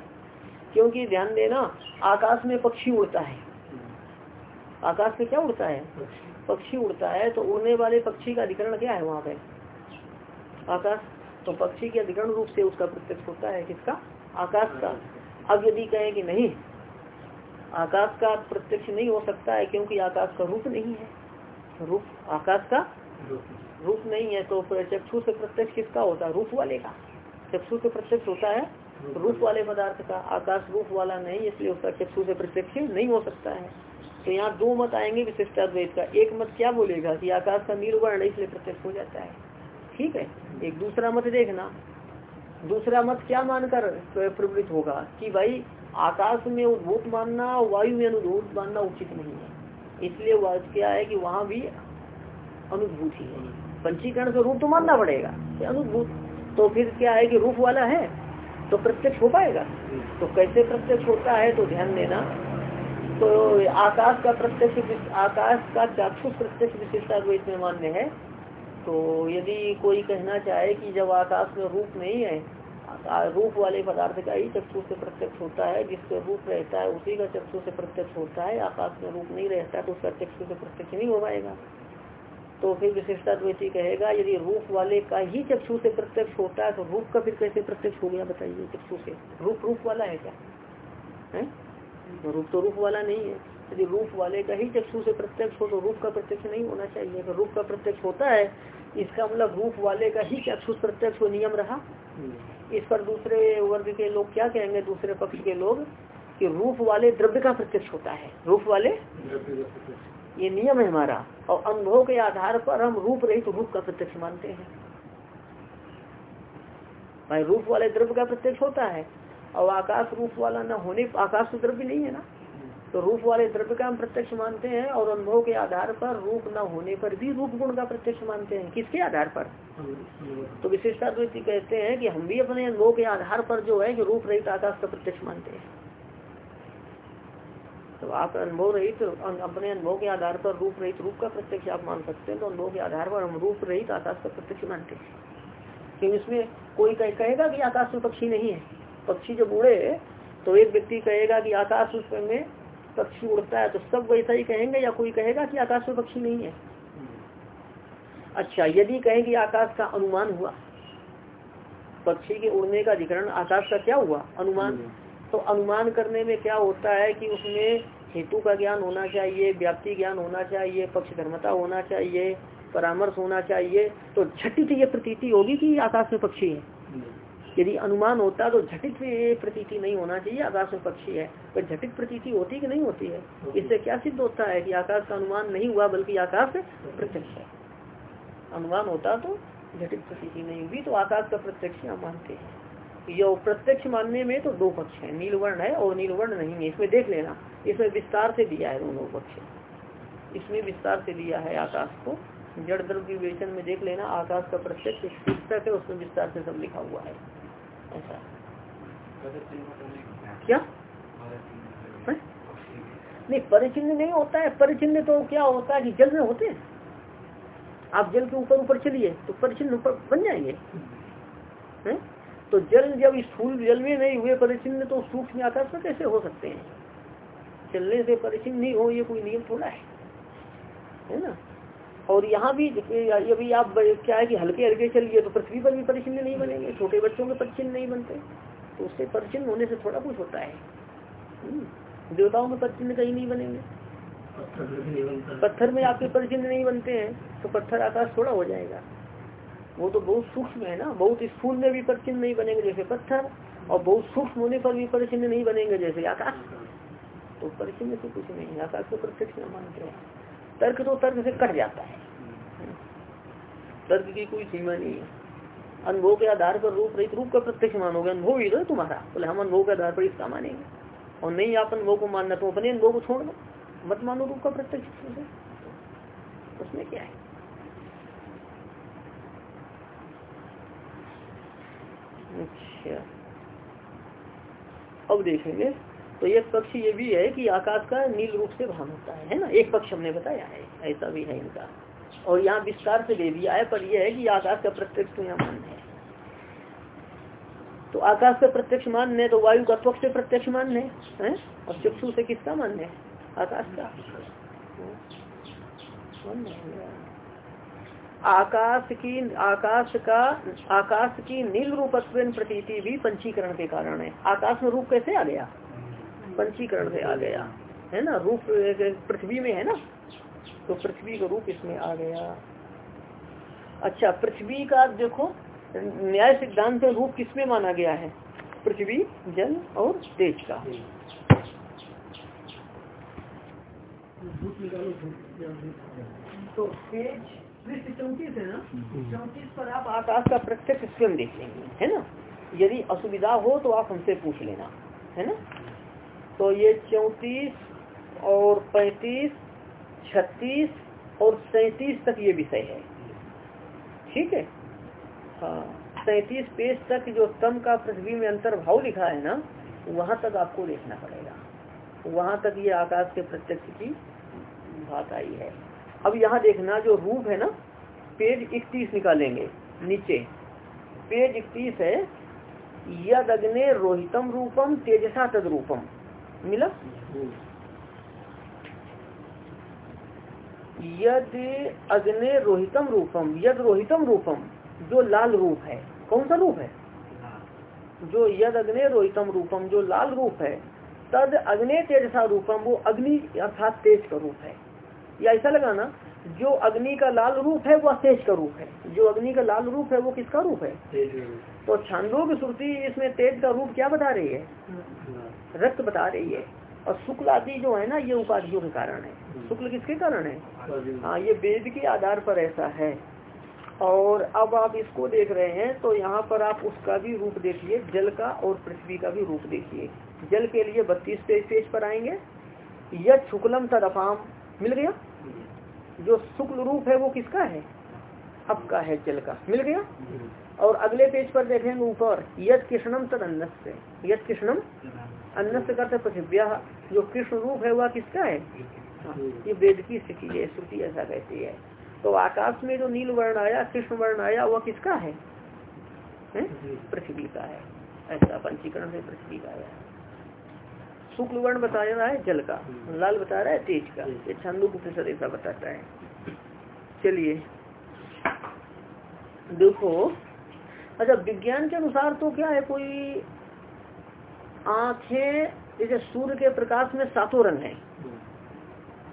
क्योंकि ध्यान देना, आकाश में पक्षी उड़ता है। आकाश में क्या उड़ता है? पक्षी उड़ता है तो उड़ने वाले पक्षी का अधिकरण क्या है वहाँ पे? आकाश तो पक्षी के अधिकरण रूप से उसका प्रत्यक्ष होता है किसका? आकाश का। अब यदि कहें कि नहीं, आकाश का प्रत्यक्ष नहीं हो सकता है क्योंकि आकाश का रूप नहीं है। रूप, आकाश का रूप नहीं है तो चक्षु से प्रत्यक्ष किसका होता है? रूप वाले का। चक्षु से प्रत्यक्ष होता है रूप वाले पदार्थ का। आकाश रूप वाला नहीं, इसलिए उसका चक्षु से प्रत्यक्ष नहीं हो सकता है। तो यहाँ दो मत आएँगे विशिष्टाद्वैत का। एक मत क्या बोलेगा कि आकाश का निर्वर्ण इसलिए प्रत्यक्ष हो जाता है? ठीक है? एक दूसरा मत देखना। दूसरा मत क्या मानकर प्रवृत्त होगा? कि भाई, आकाश में उद्भूत मानना, वायु में अनुभूत मानना उचित नहीं है। इसलिए वह क्या है कि वहाँ भी अनुभूति है पंचीकरण से रूप तो मानना पड़ेगा अनुभूत तो फिर क्या है कि रूप वाला है? तो प्रत्यक्ष हो पाएगा? तो कैसे प्रत्यक्ष होता है तो ध्यान देना। तो आकाश का प्रत्यक्ष आकाश का चाक्षुष प्रत्यक्ष विशेषता द्वैत में मान्य है। तो यदि कोई कहना चाहे कि जब आकाश में रूप नहीं है रूप वाले पदार्थ का ही चक्षु से प्रत्यक्ष होता है, जिससे रूप रहता है, उसी का चक्षु से प्रत्यक्ष होता है, आकाश में रूप नहीं रहता तो उसका चक्षु से प्रत्यक्ष नहीं हो पाएगा। तो फिर विशेषता द्वैती कहेगा, यदि रूप वाले का ही चक्षु से प्रत्यक्ष होता है तो रूप का फिर कैसे प्रत्यक्ष हो गया बताइए चक्षु से? रूप रूप वाला है क्या? है? तो रूप तो रूप वाला नहीं है। यदि रूप वाले का ही चक्षु से प्रत्यक्ष हो तो रूप का प्रत्यक्ष नहीं होना चाहिए। अगर रूप का प्रत्यक्ष होता है इसका मतलब रूप वाले का ही चक्षु प्रत्यक्ष हो नियम रहा? इस पर दूसरे वर्ग के लोग क्या कहेंगे? दूसरे पक्ष के लोग कि रूप वाले द्रव्य का प्रत्यक्ष होता है। रूप वाले? ये नियम है हमारा। और अनुभव के आधार पर हम रूप रहित तो रूप का प्रत्यक्ष मानते हैं। भाई रूप वाले द्रव्य का प्रत्यक्ष होता है और आकाश रूप वाला न होने आकाश तो द्रव्य नहीं है ना? तो रूप वाले द्रव्य का हम प्रत्यक्ष मानते हैं और अनुभव के आधार पर रूप न होने पर भी रूप गुण का प्रत्यक्ष मानते हैं। किसके आधार पर? तो विशेषता द्वितीय कहते हैं कि हम भी अपने अनुभव के आधार पर जो है कि रूप रहित आकाश का प्रत्यक्ष मानते हैं। तो आप अनुभव रहित अपने अनुभव के आधार पर रूप रहित रूप का प्रत्यक्ष आप मान सकते हैं तो अनुभव के आधार पर हम रूप रहित आकाश का प्रत्यक्ष मानते हैं। क्योंकि इसमें कोई कहेगा कि आकाश में पक्षी नहीं है। पक्षी जब उड़े तो एक व्यक्ति कहेगा कि आकाश में पक्षी उड़ता है तो सब वैसा ही कहेंगे या कोई कहेगा कि आकाश में पक्षी नहीं है? अच्छा यदि कहें कि आकाश का अनुमान हुआ पक्षी के उड़ने का अधिकरण आकाश का क्या हुआ? अनुमान। तो अनुमान करने में क्या होता है कि उसमें हेतु का ज्ञान होना चाहिए व्याप्ति ज्ञान होना चाहिए पक्ष धर्मता होना चाहिए परामर्श होना चाहिए तो झटित ये प्रतीति होगी कि आकाश में पक्षी है। यदि अनुमान होता तो झटित प्रतीति नहीं होना चाहिए आकाश में पक्षी है। पर झटित प्रतीति होती कि नहीं होती है? इससे क्या सिद्ध होता है कि आकाश का अनुमान नहीं हुआ बल्कि आकाश प्रत्यक्ष है? अनुमान होता तो झटित प्रतीति नहीं हुई तो आकाश का प्रत्यक्ष हम मानते हैं। यो प्रत्यक्ष मानने में तो दो पक्ष है नीलवर्ण है और नीलवर्ण नहीं है। इसमें देख लेना इसमें विस्तार से दिया है दोनों पक्ष। इसमें विस्तार से दिया है आकाश को। जड़ द्रव्य विवेचन में देख लेना आकाश का प्रत्यक्ष पुस्तक है उसमें विस्तार से सब लिखा हुआ है। ऐसा क्या? नहीं, परिचिन्न नहीं होता है। परिचिन्न तो क्या होता है कि जल में होते हैं? आप जल के ऊपर ऊपर चलिए तो परिचिन्न ऊपर बन जाएँगे। है? तो जल जब स्थूल जल में नहीं हुए परिचिन्न तो सूक्ष्म आकाश में कैसे हो सकते हैं? चलने से परिचिन्न नहीं हो, ये कोई नियम थोड़ा है। है ना? और यहाँ भी अभी आप क्या है कि हल्के हल्के चलिए तो पृथ्वी पर भी परिचिन्न नहीं बनेंगे छोटे बच्चों के परिचिन्न नहीं बनते। तो उससे परिचिन्न होने से थोड़ा कुछ होता है। हम्म। देवताओं में परिचिन्न कहीं नहीं बनेंगे। पत्थर में आपके परिचिन्न नहीं बनते हैं तो पत्थर आकाश थोड़ा हो जाएगा। वो तो बहुत सूक्ष्म है ना बहुत स्थूल में भी परिचिन्न नहीं बनेंगे जैसे पत्थर और बहुत सूक्ष्म होने पर भी परिचिन्न नहीं बनेंगे जैसे आकाश। तो परिचिन्न से कुछ नहीं आकाश को प्रत्यक्ष मानते हैं। तर्क तो तर्क से कट जाता है। तर्क की कोई सीमा नहीं है। अनुभव के आधार पर रूप रहित रूप का प्रत्यक्ष मानोगे अनुभव ही तो तुम्हारा। बोले, हम अनुभव के आधार पर इसका मानेंगे। और नहीं, आप अनुभव को मानना तो अपने अनुभव को छोड़ दो। मत मानो रूप का प्रत्यक्ष उसमें क्या है? अच्छा। अब देखेंगे। तो एक पक्ष ये भी है कि आकाश का नील रूप से भान होता है है ना? एक पक्ष हमने बताया है, ऐसा भी है इनका। और यहाँ विस्तार से दे दिया है पर यह है कि आकाश का प्रत्यक्ष तो यहाँ है। तो आकाश का प्रत्यक्ष मान्य है तो वायु का त्वक से प्रत्यक्ष मान्य है और चक्षु से किसका मान्य है? आकाश का। आकाश की, आकाश का, आकाश की नील रूपत्व प्रतीति भी पंचीकरण के कारण है। आकाश में रूप कैसे आ गया? पंचीकरण से आ गया। है ना? रूप पृथ्वी में है ना? तो पृथ्वी का रूप इसमें आ गया। अच्छा पृथ्वी का देखो, न्याय सिद्धांत में रूप किसमें माना गया है? पृथ्वी, जल और तेज का। तो चौतीस है ना? चौतीस पर आप आकाश का प्रत्यक्ष स्वयं देख लेंगे। है ना? यदि असुविधा हो तो आप हमसे पूछ लेना। है ना? तो ये चौतीस और पैतीस, छत्तीस और सैतीस तक ये विषय है। ठीक है? हाँ सैतीस पेज तक जो तम का पृथ्वी में अंतर्भाव लिखा है ना, वहाँ तक आपको देखना पड़ेगा। वहाँ तक ये आकाश के प्रत्यक्ष की बात आई है। अब यहाँ देखना जो रूप है ना, पेज इकतीस निकालेंगे, नीचे। पेज इकतीस है यद अग्ने रोहितम रूपम तेजसा तद रूपम मिला? यद अग्ने रोहितम रूपम यद रोहितम रूपम जो लाल रूप है कौन सा रूप है? जो यद अग्ने रोहितम रूपम जो लाल रूप है तद अग्नि तेजसा रूपम वो अग्नि अर्थात तेज का रूप है। या ऐसा लगाना जो अग्नि का लाल रूप है वह तेज का रूप है। जो अग्नि का लाल रूप है वो किसका रूप है? तो छांदो की श्रुति इसमें तेज का रूप क्या बता रही है। रक्त बता रही है। और शुक्ल आदि जो है ना ये उपाधियों के कारण है। शुक्ल किसके कारण है? हाँ ये वेद के आधार पर ऐसा है। और अब आप इसको देख रहे हैं तो यहाँ पर आप उसका भी रूप देखिए जल का और पृथ्वी का भी रूप देखिए। जल के लिए बत्तीस पेज पेज पर आएँगे। यह शुक्लम तदफाम मिल गया? जो शुक्ल रूप है वो किसका है? अब का है जल का। मिल गया? और अगले पेज पर देखेंगे ऊपर यद कृष्णम तद अन्न से यद कृष्णम अन्न से करते पृथ्व्या। जो कृष्ण रूप है वह किसका है? हाँ, ये वेद की स्थिति है श्रुति ऐसा कहती है। तो आकाश में जो नील वर्ण आया कृष्ण वर्ण आया वह किसका है, है? पृथ्वी का है। ऐसा पंचीकरण से पृथ्वी का आया। शुक्ल वर्ण बता रहा है जल का। लाल बता रहा है तेज का। ये छंदो उपनिषद ऐसा बताता है। चलिए। देखो अच्छा विज्ञान के अनुसार तो क्या है कोई आँखें, जैसे सूर्य के प्रकाश में सातों रंग है।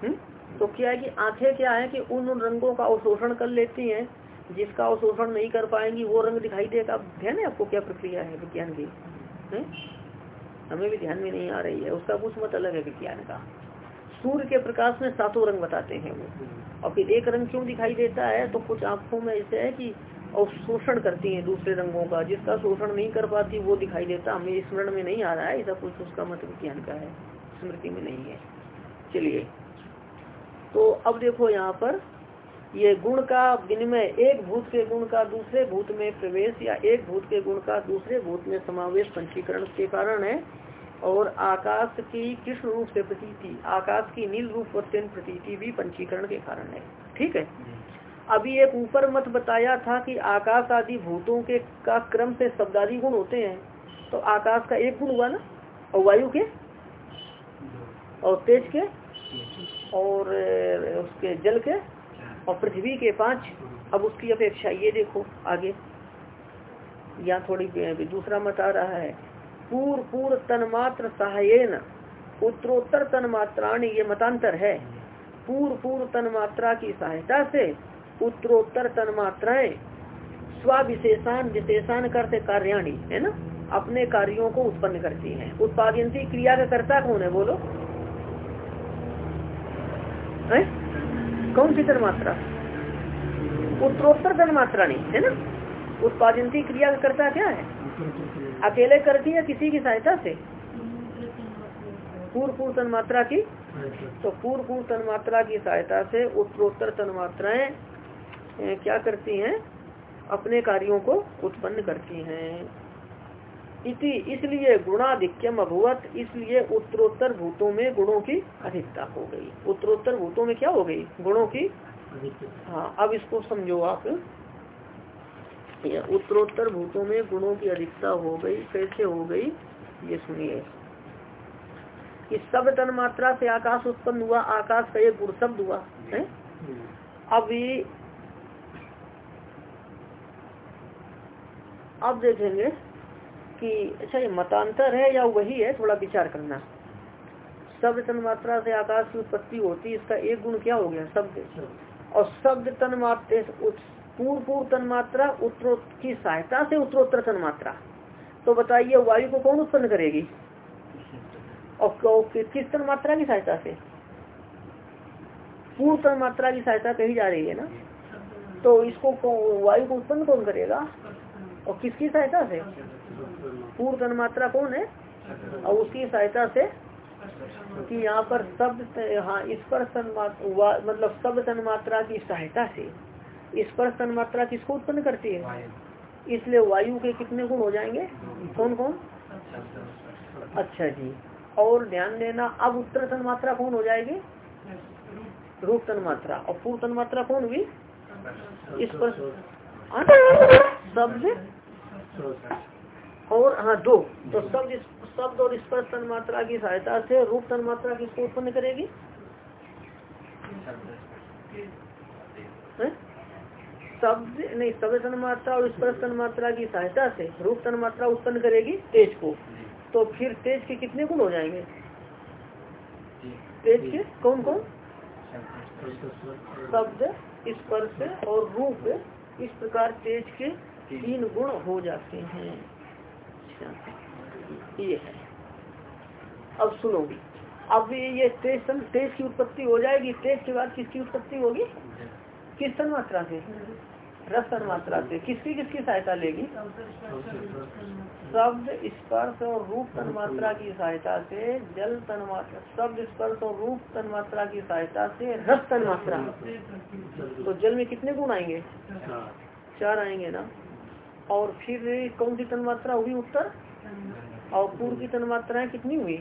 हम्म? तो क्या है कि आँखें क्या है कि उन उन रंगों का अवशोषण कर लेती हैं, जिसका अवशोषण नहीं कर पाएँगी, वो रंग दिखाई देगा। ध्यान है आपको क्या प्रक्रिया है विज्ञान की? है हमें भी ध्यान में नहीं आ रही है, उसका कुछ मत अलग है विज्ञान का। सूर्य के प्रकाश में सातों रंग बताते हैं वो। और फिर एक रंग क्यों दिखाई देता है? तो कुछ आँखों में ऐसे है कि और शोषण करती है दूसरे रंगों का। जिसका शोषण नहीं कर पाती, वो दिखाई देता, हमें स्मरण में नहीं आ रहा है, ऐसा कुछ उसका मत विज्ञान का है, स्मृति में नहीं है। चलिए तो अब देखो यहाँ पर, ये गुण का विनिमय, एक भूत के गुण का दूसरे भूत में प्रवेश या एक भूत के गुण का दूसरे भूत में समावेश पंचीकरण के कारण है। और आकाश की कृष्ण रूप से प्रतीति, आकाश की नील रूप प्रतीति भी पंचीकरण के कारण है। ठीक है? अभी एक ऊपर मत बताया था कि आकाश आदि भूतों के का क्रम से शब्दादि गुण होते हैं। तो आकाश का एक गुण हुआ ना? और वायु के? और तेज के? और उसके जल के? और पृथ्वी के पाँच? अब उसकी अपेक्षा ये देखो आगे। यहाँ थोड़ी दूसरा मत आ रहा है। पूर्व पूर्व तन्मात्र सहायन। उत्तरोत्तर तन्मात्राणी ये मतांतर है। पूर्व पूर्व तन्मात्रा की सहायता से उत्तरोत्तर तन्मात्राएँ स्विशेषान विशेषान करते कार्याणी है ना? अपने कार्यों को उत्पन्न करती हैं। उत्पादनती क्रिया का कर्ता कौन है बोलो? है? कौन सी तन्मात्रा? उत्तरोत्तर तन्मात्रा नहीं है ना? उत्पादनती क्रिया का कर्ता क्या है? अकेले करती है किसी की सहायता से? पूर्व पूर्व तन्मात्रा की? तो पूर्व पूर्व तन्मात्रा की सहायता से उत्तरोत्तर तन्मात्राएँ क्या करती हैं? अपने कार्यों को उत्पन्न करती हैं। इति इसलिए गुणाधिक्यम अभुवत इसलिए उत्तरोत्तर भूतों में गुणों की अधिकता हो गई। उत्तरोत्तर भूतों में क्या हो गई? गुणों की हाँ अब इसको समझो आप। उत्तरोत्तर भूतों में गुणों की अधिकता हो गई कैसे हो गई? ये सुनिए। इस शब्द तन मात्रा से आकाश उत्पन्न हुआ आकाश का एक गुण शब्द हुआ है? अभी अब देखेंगे कि अच्छा ये मतांतर है या वही है, थोड़ा विचार करना। शब्द तन मात्रा से आकाश की उत्पत्ति होती इसका एक गुण क्या हो गया? शब्द। और शब्द तन मात्र पूर्व पूर्व तन मात्रा उत्तरो की सहायता से उत्तरोत्तर तन मात्रा तो बताइए, वायु को कौन उत्पन्न करेगी? और किस तन मात्रा की सहायता से? पूर्व तन मात्रा की सहायता कही जा रही है ना? तो इसको वायु को उत्पन्न कौन करेगा? और किसकी सहायता से? पूर्व तन्मात्रा कौन है? और उसकी सहायता से कि यहाँ पर शब्द हाँ स्पर्श तन्मात्रा मतलब शब्द तन्मात्रा की सहायता से इस स्पर्श तन्मात्रा किसको उत्पन्न करती है? इसलिए वायु के कितने गुण हो जाएँगे? कौन कौन अच्छा जी। और ध्यान देना अब उत्तर तन्मात्रा कौन हो जाएगी? रूप तन्मात्रा और पूर्व तन्मात्रा कौन हुई? स्पर्श हाँ, शब्द और हाँ दो। तो शब्द शब्द और स्पर्श तन्मात्रा की सहायता से रूप तन्मात्रा किसको उत्पन्न करेगी? शब्द, नहीं, शब्द तन्मात्रा और स्पर्श तन्मात्रा की सहायता से रूप तन्मात्रा उत्पन्न करेगी तेज को। तो फिर तेज के कितने गुण हो जाएँगे? तेज के कौन कौन? शब्द, स्पर्श और रूप। इस प्रकार तेज के तीन गुण हो जाते हैं। ये है। अब सुनो अब ये तेज तेज की उत्पत्ति हो जाएगी। तेज के बाद किसकी उत्पत्ति होगी? किस तन मात्रा से। रस तन मात्रा से। किसकी किसकी सहायता लेगी? शब्द स्पर्श और रूप तन मात्रा की सहायता से, जल तन मात्रा, शब्द स्पर्श और रूप तन मात्रा की सहायता से, रस तन मात्रा। तो जल में कितने गुण आएँगे? चार आएँगे ना? और फिर कौन सी तन मात्रा हुई उत्तर? और पूर्व की तन मात्राएँ कितनी हुई?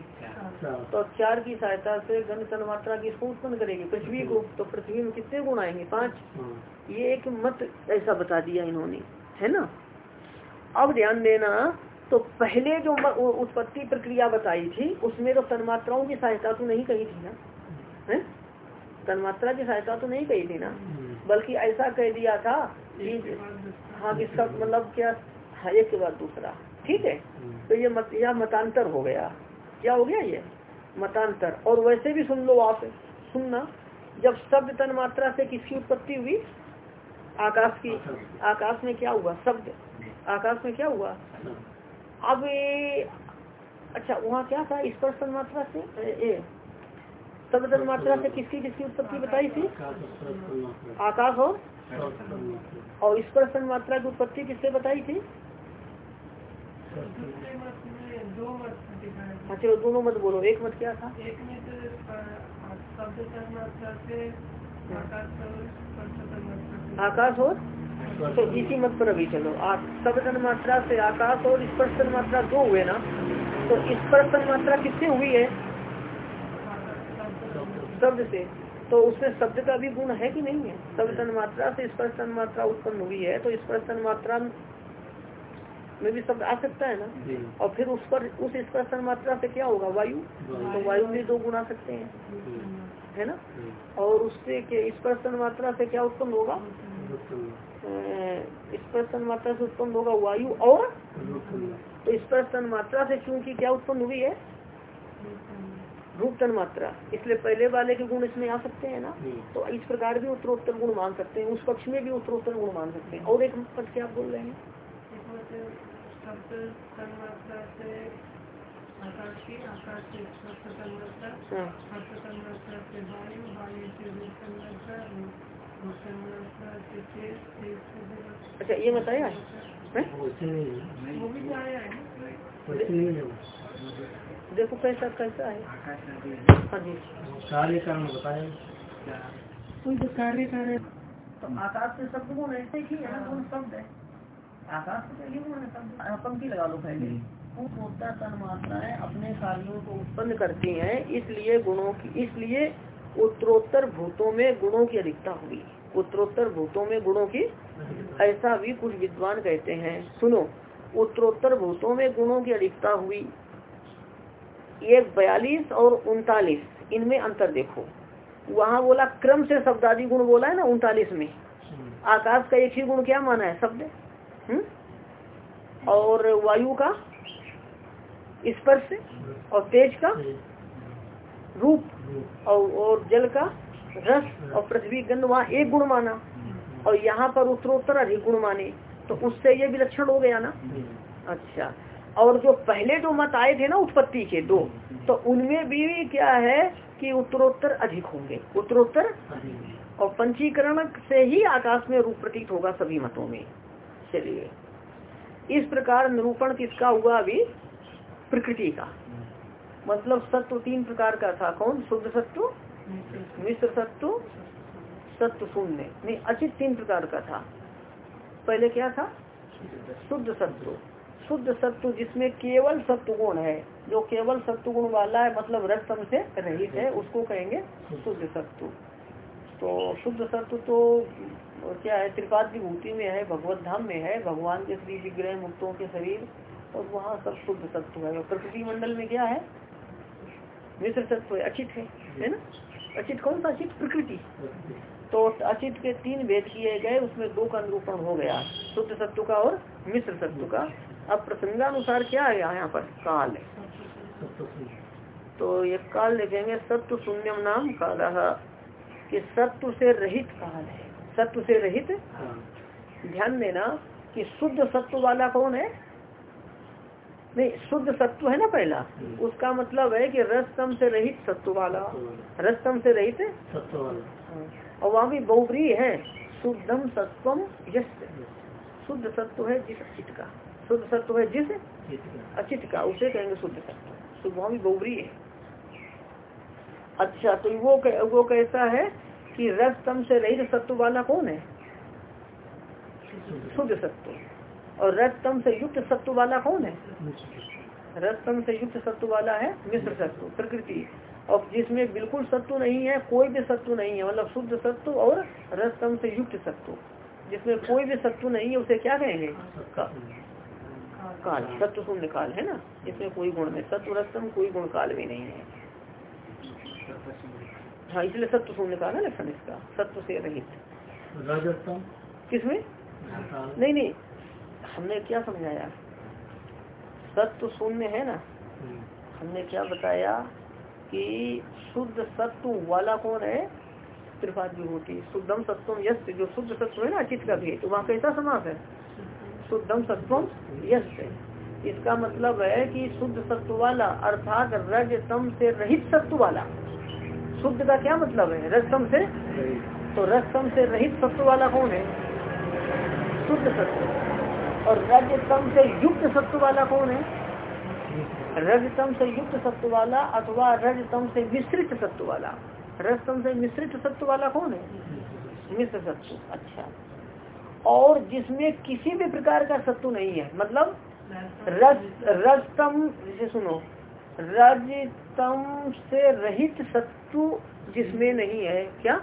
तो चार की सहायता से गण तन मात्रा किसको उत्पन्न करेगी। पृथ्वी को तो पृथ्वी में कितने गुण आएँगे? पाँच। ये एक मत ऐसा बता दिया इन्होंने। है ना? अब ध्यान देना तो पहले जो उत्पत्ति प्रक्रिया बताई थी उसमें तो तन्मात्राओं की सहायता तो नहीं कही थी ना? है? तन्मात्रा की सहायता तो नहीं कही थी ना? बल्कि ऐसा कह दिया था कि हाँ किसका मतलब क्या? हाँ एक के बाद दूसरा। ठीक है? तो ये मत यह मतांतर हो गया। क्या हो गया ये? मतांतर। और वैसे भी सुन लो आप सुनना। जब शब्द तन मात्रा से किसकी उत्पत्ति हुई? आकाश की। आकाश में क्या हुआ? शब्द। आकाश में क्या हुआ? अब अच्छा वहाँ क्या था? स्पर्श तन मात्रा से? ए शब्द तन मात्रा से किसकी किसकी उत्पत्ति बताई थी? आकाश और और स्पर्श तन मात्रा की उत्पत्ति किससे बताई थी? अच्छा दोनों मत बोलो एक मत क्या था? एक में तो आकाश और तो इसी मत पर अभी चलो। तन मात्रा से आकाश और स्पर्श तन मात्रा दो हुए ना? तो स्पर्श तन मात्रा किससे हुई है? शब्द से। तो उसमें शब्द का भी गुण है कि नहीं है? शब्द तन मात्रा से स्पर्श तन मात्रा उत्पन्न हुई है तो स्पर्श तन मात्रा में भी शब्द आ सकता है ना? और फिर उस पर उस स्पर्श तन मात्रा से क्या होगा? वायु? तो वायु में दो गुण आ सकते हैं। है ना? और उससे स्पर्श तन मात्रा से क्या उत्पन्न होगा? स्पर्श तन मात्रा से उत्पन्न होगा वायु और तो स्पर्श मात्रा से क्योंकि क्या उत्पन्न हुई है? रूप तन मात्रा। इसलिए पहले वाले के गुण इसमें आ सकते हैं ना। तो इस प्रकार भी उत्तरोत्तर गुण मान सकते हैं उस पक्ष में भी उत्तरोत्तर गुण मान सकते हैं। और एक पद क्या बोल रहे हैं? अच्छा ये बताया वो भी आया है देखो कैसा कैसा है। हाँ जी। कार्य कारण बताया कोई तो कार्य कार्य तो आकाश से शब्द गुण ऐसे ही है ना शब्द है? आकाश हाँ, पंक्ति लगा लो पहले। उत्तर तन मात्राएँ अपने कार्यों को उत्पन्न करती हैं इसलिए गुणों की इसलिए उत्तरोत्तर भूतों में गुणों की अधिकता हुई। उत्तरोत्तर भूतों में गुणों की ऐसा भी कुछ विद्वान कहते हैं। सुनो उत्तरोत्तर भूतों में गुणों की अधिकता हुई। एक बयालीस और उनतालीस इनमें अंतर देखो। वहाँ बोला क्रम से शब्दादि गुण बोला है ना उनतालीस में। आकाश का एक ही गुण क्या माना है शब्द? हम्म? और वायु का? स्पर्श? और तेज का? रूप। और, और जल का? रस। और पृथ्वी गंध वहाँ एक गुण माना। और यहाँ पर उत्तरोत्तर अधिक गुण माने। तो उससे ये विलक्षण हो गया ना? अच्छा। और जो पहले जो मत आए थे ना उत्पत्ति के दो तो उनमें भी क्या है कि उत्तरोत्तर अधिक होंगे। उत्तरोत्तर और पंचीकरण से ही आकाश में रूप प्रतीत होगा सभी मतों में। चलिए। इस प्रकार निरूपण किसका हुआ अभी? प्रकृति का। मतलब सत्व तीन प्रकार का था। कौन? शुद्ध सत्व? मिश्र सत्व? सत्व शून्य। नहीं, अचित तीन प्रकार का था। पहले क्या था? शुद्ध सत्व। शुद्ध सत्व जिसमें केवल सत्व गुण है, जो केवल सत्व गुण वाला है मतलब रसम से रहित है, उसको कहेंगे शुद्ध सत्व। तो शुद्ध सत्व तो क्या है, त्रिपाद विभूति में है, भगवत धाम में है, भगवान के श्री विग्रह मुक्तों के शरीर, और वहाँ सब शुद्ध सत्व है। प्रकृति मंडल में क्या है? मिश्र सत्व है, अचित है है ना? अचित कौन सा? अचित प्रकृति। तो अचित के तीन भेद किए गए, उसमें दो का निरूपण हो गया, शुद्ध सत्व का और मिश्र सत्व का। अब प्रसंगानुसार क्या है यहाँ पर? काल तो ये काल देखेंगे, सत्व शून्यम नाम काल, कि सत्व से रहित काल है। सत्व से रहित? ध्यान देना कि शुद्ध सत्व वाला कौन है? नहीं, शुद्ध सत्व है ना पहला? उसका मतलब है कि रसतम से रहित सत्व वाला। रसतम से रहित? सत्व वाला और वहाँ भी बहुब्री है। शुद्धम सत्वम यश शुद्ध सत्व है जिस अचित का। शुद्ध सत्व है जिस? अचित का। उसे कहेंगे शुद्ध सत्व तो वहाँ है। अच्छा तो वो वो कैसा है कि रस तम से रहित सत्व वाला कौन है? शुद्ध सत्व और रस तम से युक्त सत्व वाला कौन है? रस तम से युक्त सत्व वाला है मिश्र सत्व प्रकृति। और जिसमें बिल्कुल सत्व नहीं है कोई भी सत्व नहीं है मतलब शुद्ध सत्व और रसतम से युक्त सत्व। जिसमें कोई भी सत्व नहीं है उसे क्या कहेंगे? काल सत्व शून्य काल है ना? इसमें कोई गुण नहीं। सत्व रसतम कोई गुण काल भी नहीं है। हाँ इसलिए सत्व शून्य काल है लक्षण इसका। सत्व से रहित। किसमें? नहीं नहीं। हमने क्या समझाया? सत्व शून्य है ना? हमने क्या बताया कि शुद्ध सत्व वाला कौन है? त्रिपाद विभूति। शुद्धम सत्वम यश जो शुद्ध सत्व है ना अचित का भी तो वहाँ कैसा समास है? शुद्धम सत्वम इसका मतलब है कि शुद्ध सत्व वाला, अर्थात रज तम से रहित सत्व वाला। शुद्ध का क्या मतलब है? रजतम से? तो रजतम से रहित सत्व वाला कौन है? शुद्ध सत्व। और रजतम से युक्त सत्व वाला कौन है? रजतम से युक्त सत्व वाला अथवा रजतम से मिश्रित सत्व वाला। रजतम से मिश्रित सत्व वाला कौन है? मिश्र सत्व। अच्छा। और जिसमें किसी भी प्रकार का सत्व नहीं है। मतलब रज, रजतम जिसे सुनो, रजतम से रहित सत्व जिसमें नहीं है, क्या?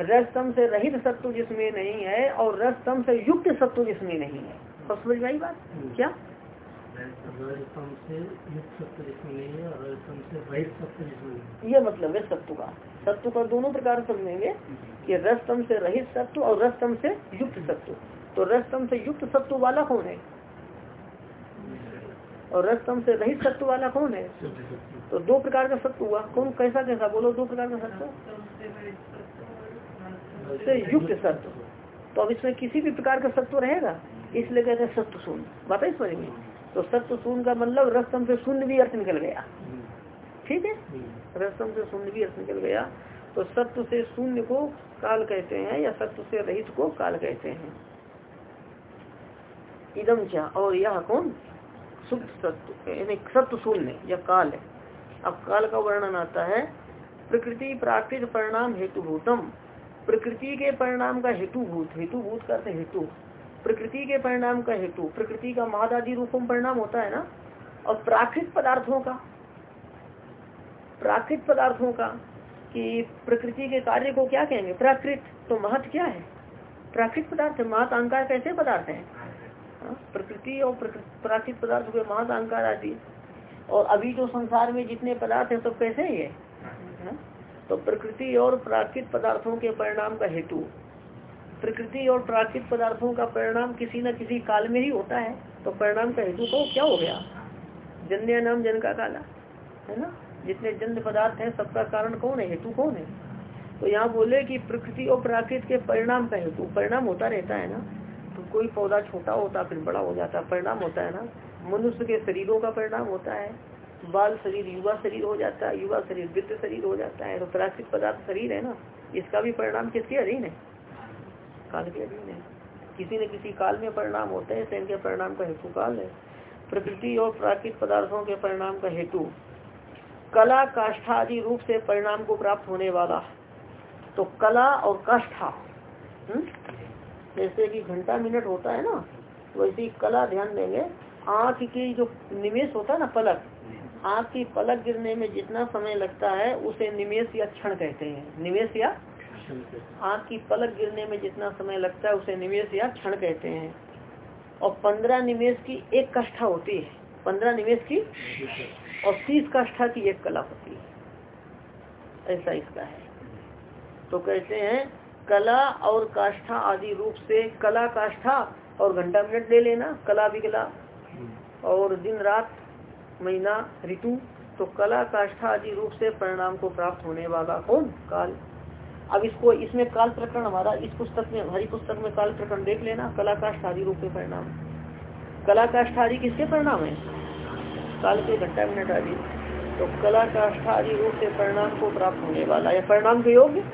रजतम से रहित सत्व जिसमें नहीं है और रजतम से युक्त सत्व जिसमें नहीं है। तो समझ में आई बात? क्या? ये मतलब है सत्व का। सत्व का दोनों प्रकार समझेंगे कि रसतम से रहित सत्व और रसतम से युक्त सत्व। तो रसतम से युक्त सत्व वाला कौन है? और रसतम से रहित सत्व वाला कौन है? तो दो प्रकार का सत्व हुआ। कौन कैसा कैसा? बोलो दो प्रकार का सत्व। से युक्त सत्व। तो अब इसमें किसी भी प्रकार का सत्व रहेगा, इसलिए कहते हैं सत्व सुन बात इस बारे में तो सत्य शून्य का मतलब रस्तम से शून्य भी अर्थ निकल गया। ठीक है? रस्तम से शून्य भी अर्थ निकल गया। तो सत्य से शून्य को काल कहते हैं या सत्य से रहित को काल कहते हैं। इदम क्या और यह कौन? शुद्ध सत्य, यानी सत्य शून्य या काल है। अब काल का वर्णन आता है, प्रकृति प्राकृत परिणाम हेतुभूतम। प्रकृति के परिणाम का हेतुभूत हेतुभूत करते हेतु। प्रकृति के परिणाम का हेतु प्रकृति का महादादी रूपों परिणाम होता है ना? और प्राकृत पदार्थों का प्राकृत पदार्थों का कि प्रकृति के कार्य को क्या कहेंगे? प्राकृत तो महत क्या है? प्राकृत पदार्थ महत अहंकार कैसे पदार्थ है? हाँ, प्रकृति और प्राकृत पदार्थ के महत अहंकार आदि। और अभी जो संसार में जितने पदार्थ है सब कैसे ही है हाँ, तो प्रकृति और प्राकृत पदार्थों के परिणाम का हेतु प्रकृति और प्राकृतिक पदार्थों का परिणाम किसी न किसी काल में ही होता है। तो परिणाम का हेतु तो क्या हो गया? जन्य नाम जन का काला, है ना? जितने जन्य पदार्थ है, सबका कारण कौन है? हेतु कौन है? तो यहाँ बोले कि प्रकृति और प्राकृत के परिणाम का हेतु, परिणाम होता रहता है ना? तो कोई पौधा छोटा होता, फिर बड़ा हो जाता, परिणाम होता है ना? मनुष्य के शरीरों का परिणाम होता है। बाल शरीर, युवा शरीर हो जाता है, युवा शरीर वृद्ध शरीर हो जाता है तो प्राकृतिक पदार्थ शरीर है ना? इसका भी परिणाम किसके अधीन है? काल के अधीन है। किसी न किसी काल में परिणाम होते हैं इनके परिणाम का हेतु काल है। प्रकृति और प्राकृतिक पदार्थों के परिणाम का हेतु। कला काष्ठा आदि रूप से परिणाम को प्राप्त होने वाला। तो कला और काष्ठा हम्म? जैसे कि घंटा मिनट होता है ना, वैसे ही कला ध्यान देंगे। आँख की जो निवेश होता है ना, पलक, आँख की पलक गिरने में जितना समय लगता है, उसे निवेश या क्षण कहते हैं। निवेश या आँख की पलक गिरने में जितना समय लगता है, उसे निवेश या क्षण कहते हैं। और पंद्रह निवेश की एक कष्ठा होती है। पंद्रह निवेश की और तीस काष्ठा की एक कला होती है। ऐसा इसका है। तो कहते हैं, कला और काष्ठा आदि रूप से कला काष्ठा और घंटा मिनट ले लेना, कला विकला और दिन रात, महीना, ऋतु तो कला काष्ठा आदि रूप से परिणाम को प्राप्त होने वाला कौन? काल। अब इसको, इसमें काल प्रकरण हमारा, इस पुस्तक में हमारी पुस्तक में काल प्रकरण देख लेना कला काष्ठा आदि रूप से परिणाम। कला काष्ठा आदि किसके परिणाम है? काल के घंटा मिनट आदि। तो कला काष्ठा आदि रूप से परिणाम को प्राप्त होने वाला, या परिणाम के योग्य?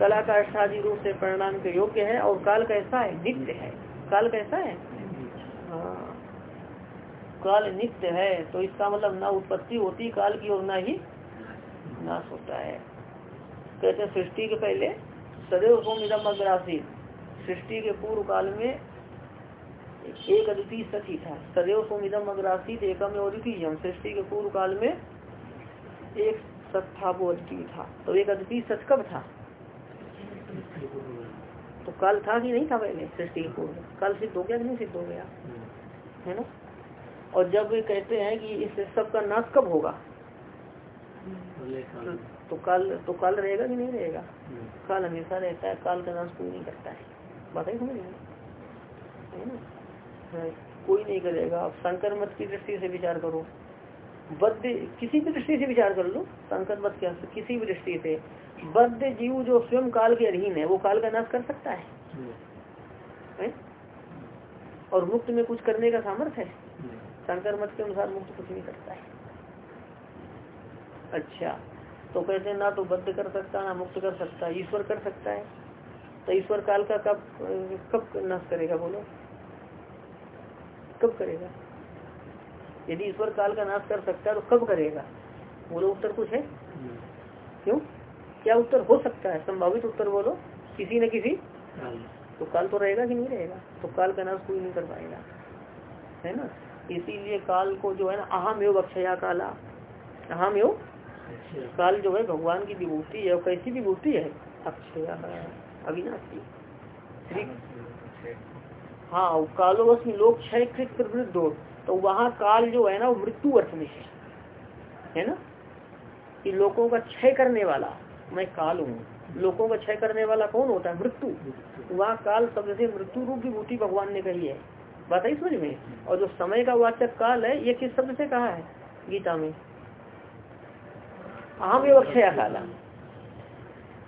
कला काष्ठा आदि रूप से परिणाम के योग्य है, और काल कैसा है? नित्य है। काल कैसा है? हाँ। काल नित्य है तो इसका मतलब ना उत्पत्ति होती काल की और ना ही नाश होता है। कहते सृष्टि के पहले सदैव सोमिदम अग्रासी सृष्टि के पूर्व काल में एक अद्वितीय सच था। सदैव सोमिदम अग्रासी एकम और सृष्टि के पूर्व काल में एक सच था, वो अद्वितीय था। तो एक अद्वितीय सच कब था? तो काल था कि नहीं था पहले सृष्टि के पूर्व? काल सिद्ध हो गया नहीं सिद्ध हो गया? है ना? और जब कहते हैं कि इस सब का नाश कब होगा? तो काल तो काल रहेगा कि नहीं रहेगा? काल हमेशा रहता है काल का नाश कोई नहीं करता है। बात ही समझ है ना? कोई नहीं करेगा। आप शंकर मत की दृष्टि से विचार करो। बद्ध किसी भी दृष्टि से विचार कर लो। शंकर मत के किसी भी दृष्टि से। बद्ध जीव जो स्वयं काल के अधीन है वो काल का नाश कर सकता है, है? और मुक्त में कुछ करने का सामर्थ्य है? शंकर मत के अनुसार मुक्त कुछ नहीं करता है। अच्छा। तो कहते हैं ना तो बद्ध कर सकता ना मुक्त कर सकता है ईश्वर कर सकता है। तो ईश्वर काल का कब कब नाश करेगा बोलो? कब करेगा? यदि ईश्वर काल का नाश कर सकता है तो कब करेगा? बोलो उत्तर कुछ है? क्यों? क्या उत्तर हो सकता है? संभावित उत्तर बोलो। किसी न किसी? तो काल तो रहेगा कि नहीं रहेगा? तो काल का नाश कोई नहीं कर पाएगा। है ना? इसीलिए काल को जो है ना अहम योग अक्षया काला। अहम योग काल जो है भगवान की विभूति है कैसी विभूति है? अक्षया, अविनाशी। श्री हाँ कालोवश में लोग क्षय कृत हो। तो वहाँ काल जो है ना, वो मृत्यु अर्थ में है। है ना? कि लोगों का क्षय करने वाला, मैं काल हूँ। लोगों का क्षय करने वाला कौन होता है? मृत्यु। वहाँ काल शब्द से मृत्यु रूप विभूति भगवान ने कही है। बात है समझ में? और जो समय का वाचक काल है, ये किस शब्द से कहा है? गीता में। अहम अक्षया काला।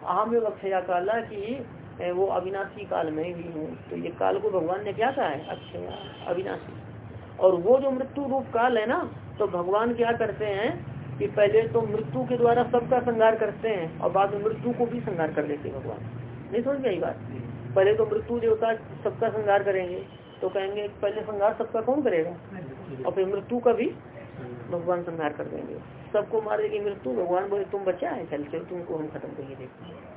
अहम अक्षया काला की वो अविनाशी काल में भी हूँ। तो ये काल को भगवान ने क्या कहा है? अक्षया, अविनाशी। और वो जो मृत्यु रूप काल है ना तो भगवान क्या करते हैं कि पहले तो मृत्यु के द्वारा सबका संगार करते हैं और बाद में मृत्यु को भी संगार कर लेते हैं भगवान। नहीं समझ गई बात? पहले तो मृत्यु देवता सबका संगार करेंगे तो कहेंगे पहले संगार सबका कौन करेगा? और फिर मृत्यु का भी भगवान संहार कर देंगे। सबको मार देगी मृत्यु, भगवान बोले, तुम बचा है चल चल तुमको हम खत्म करिए देखते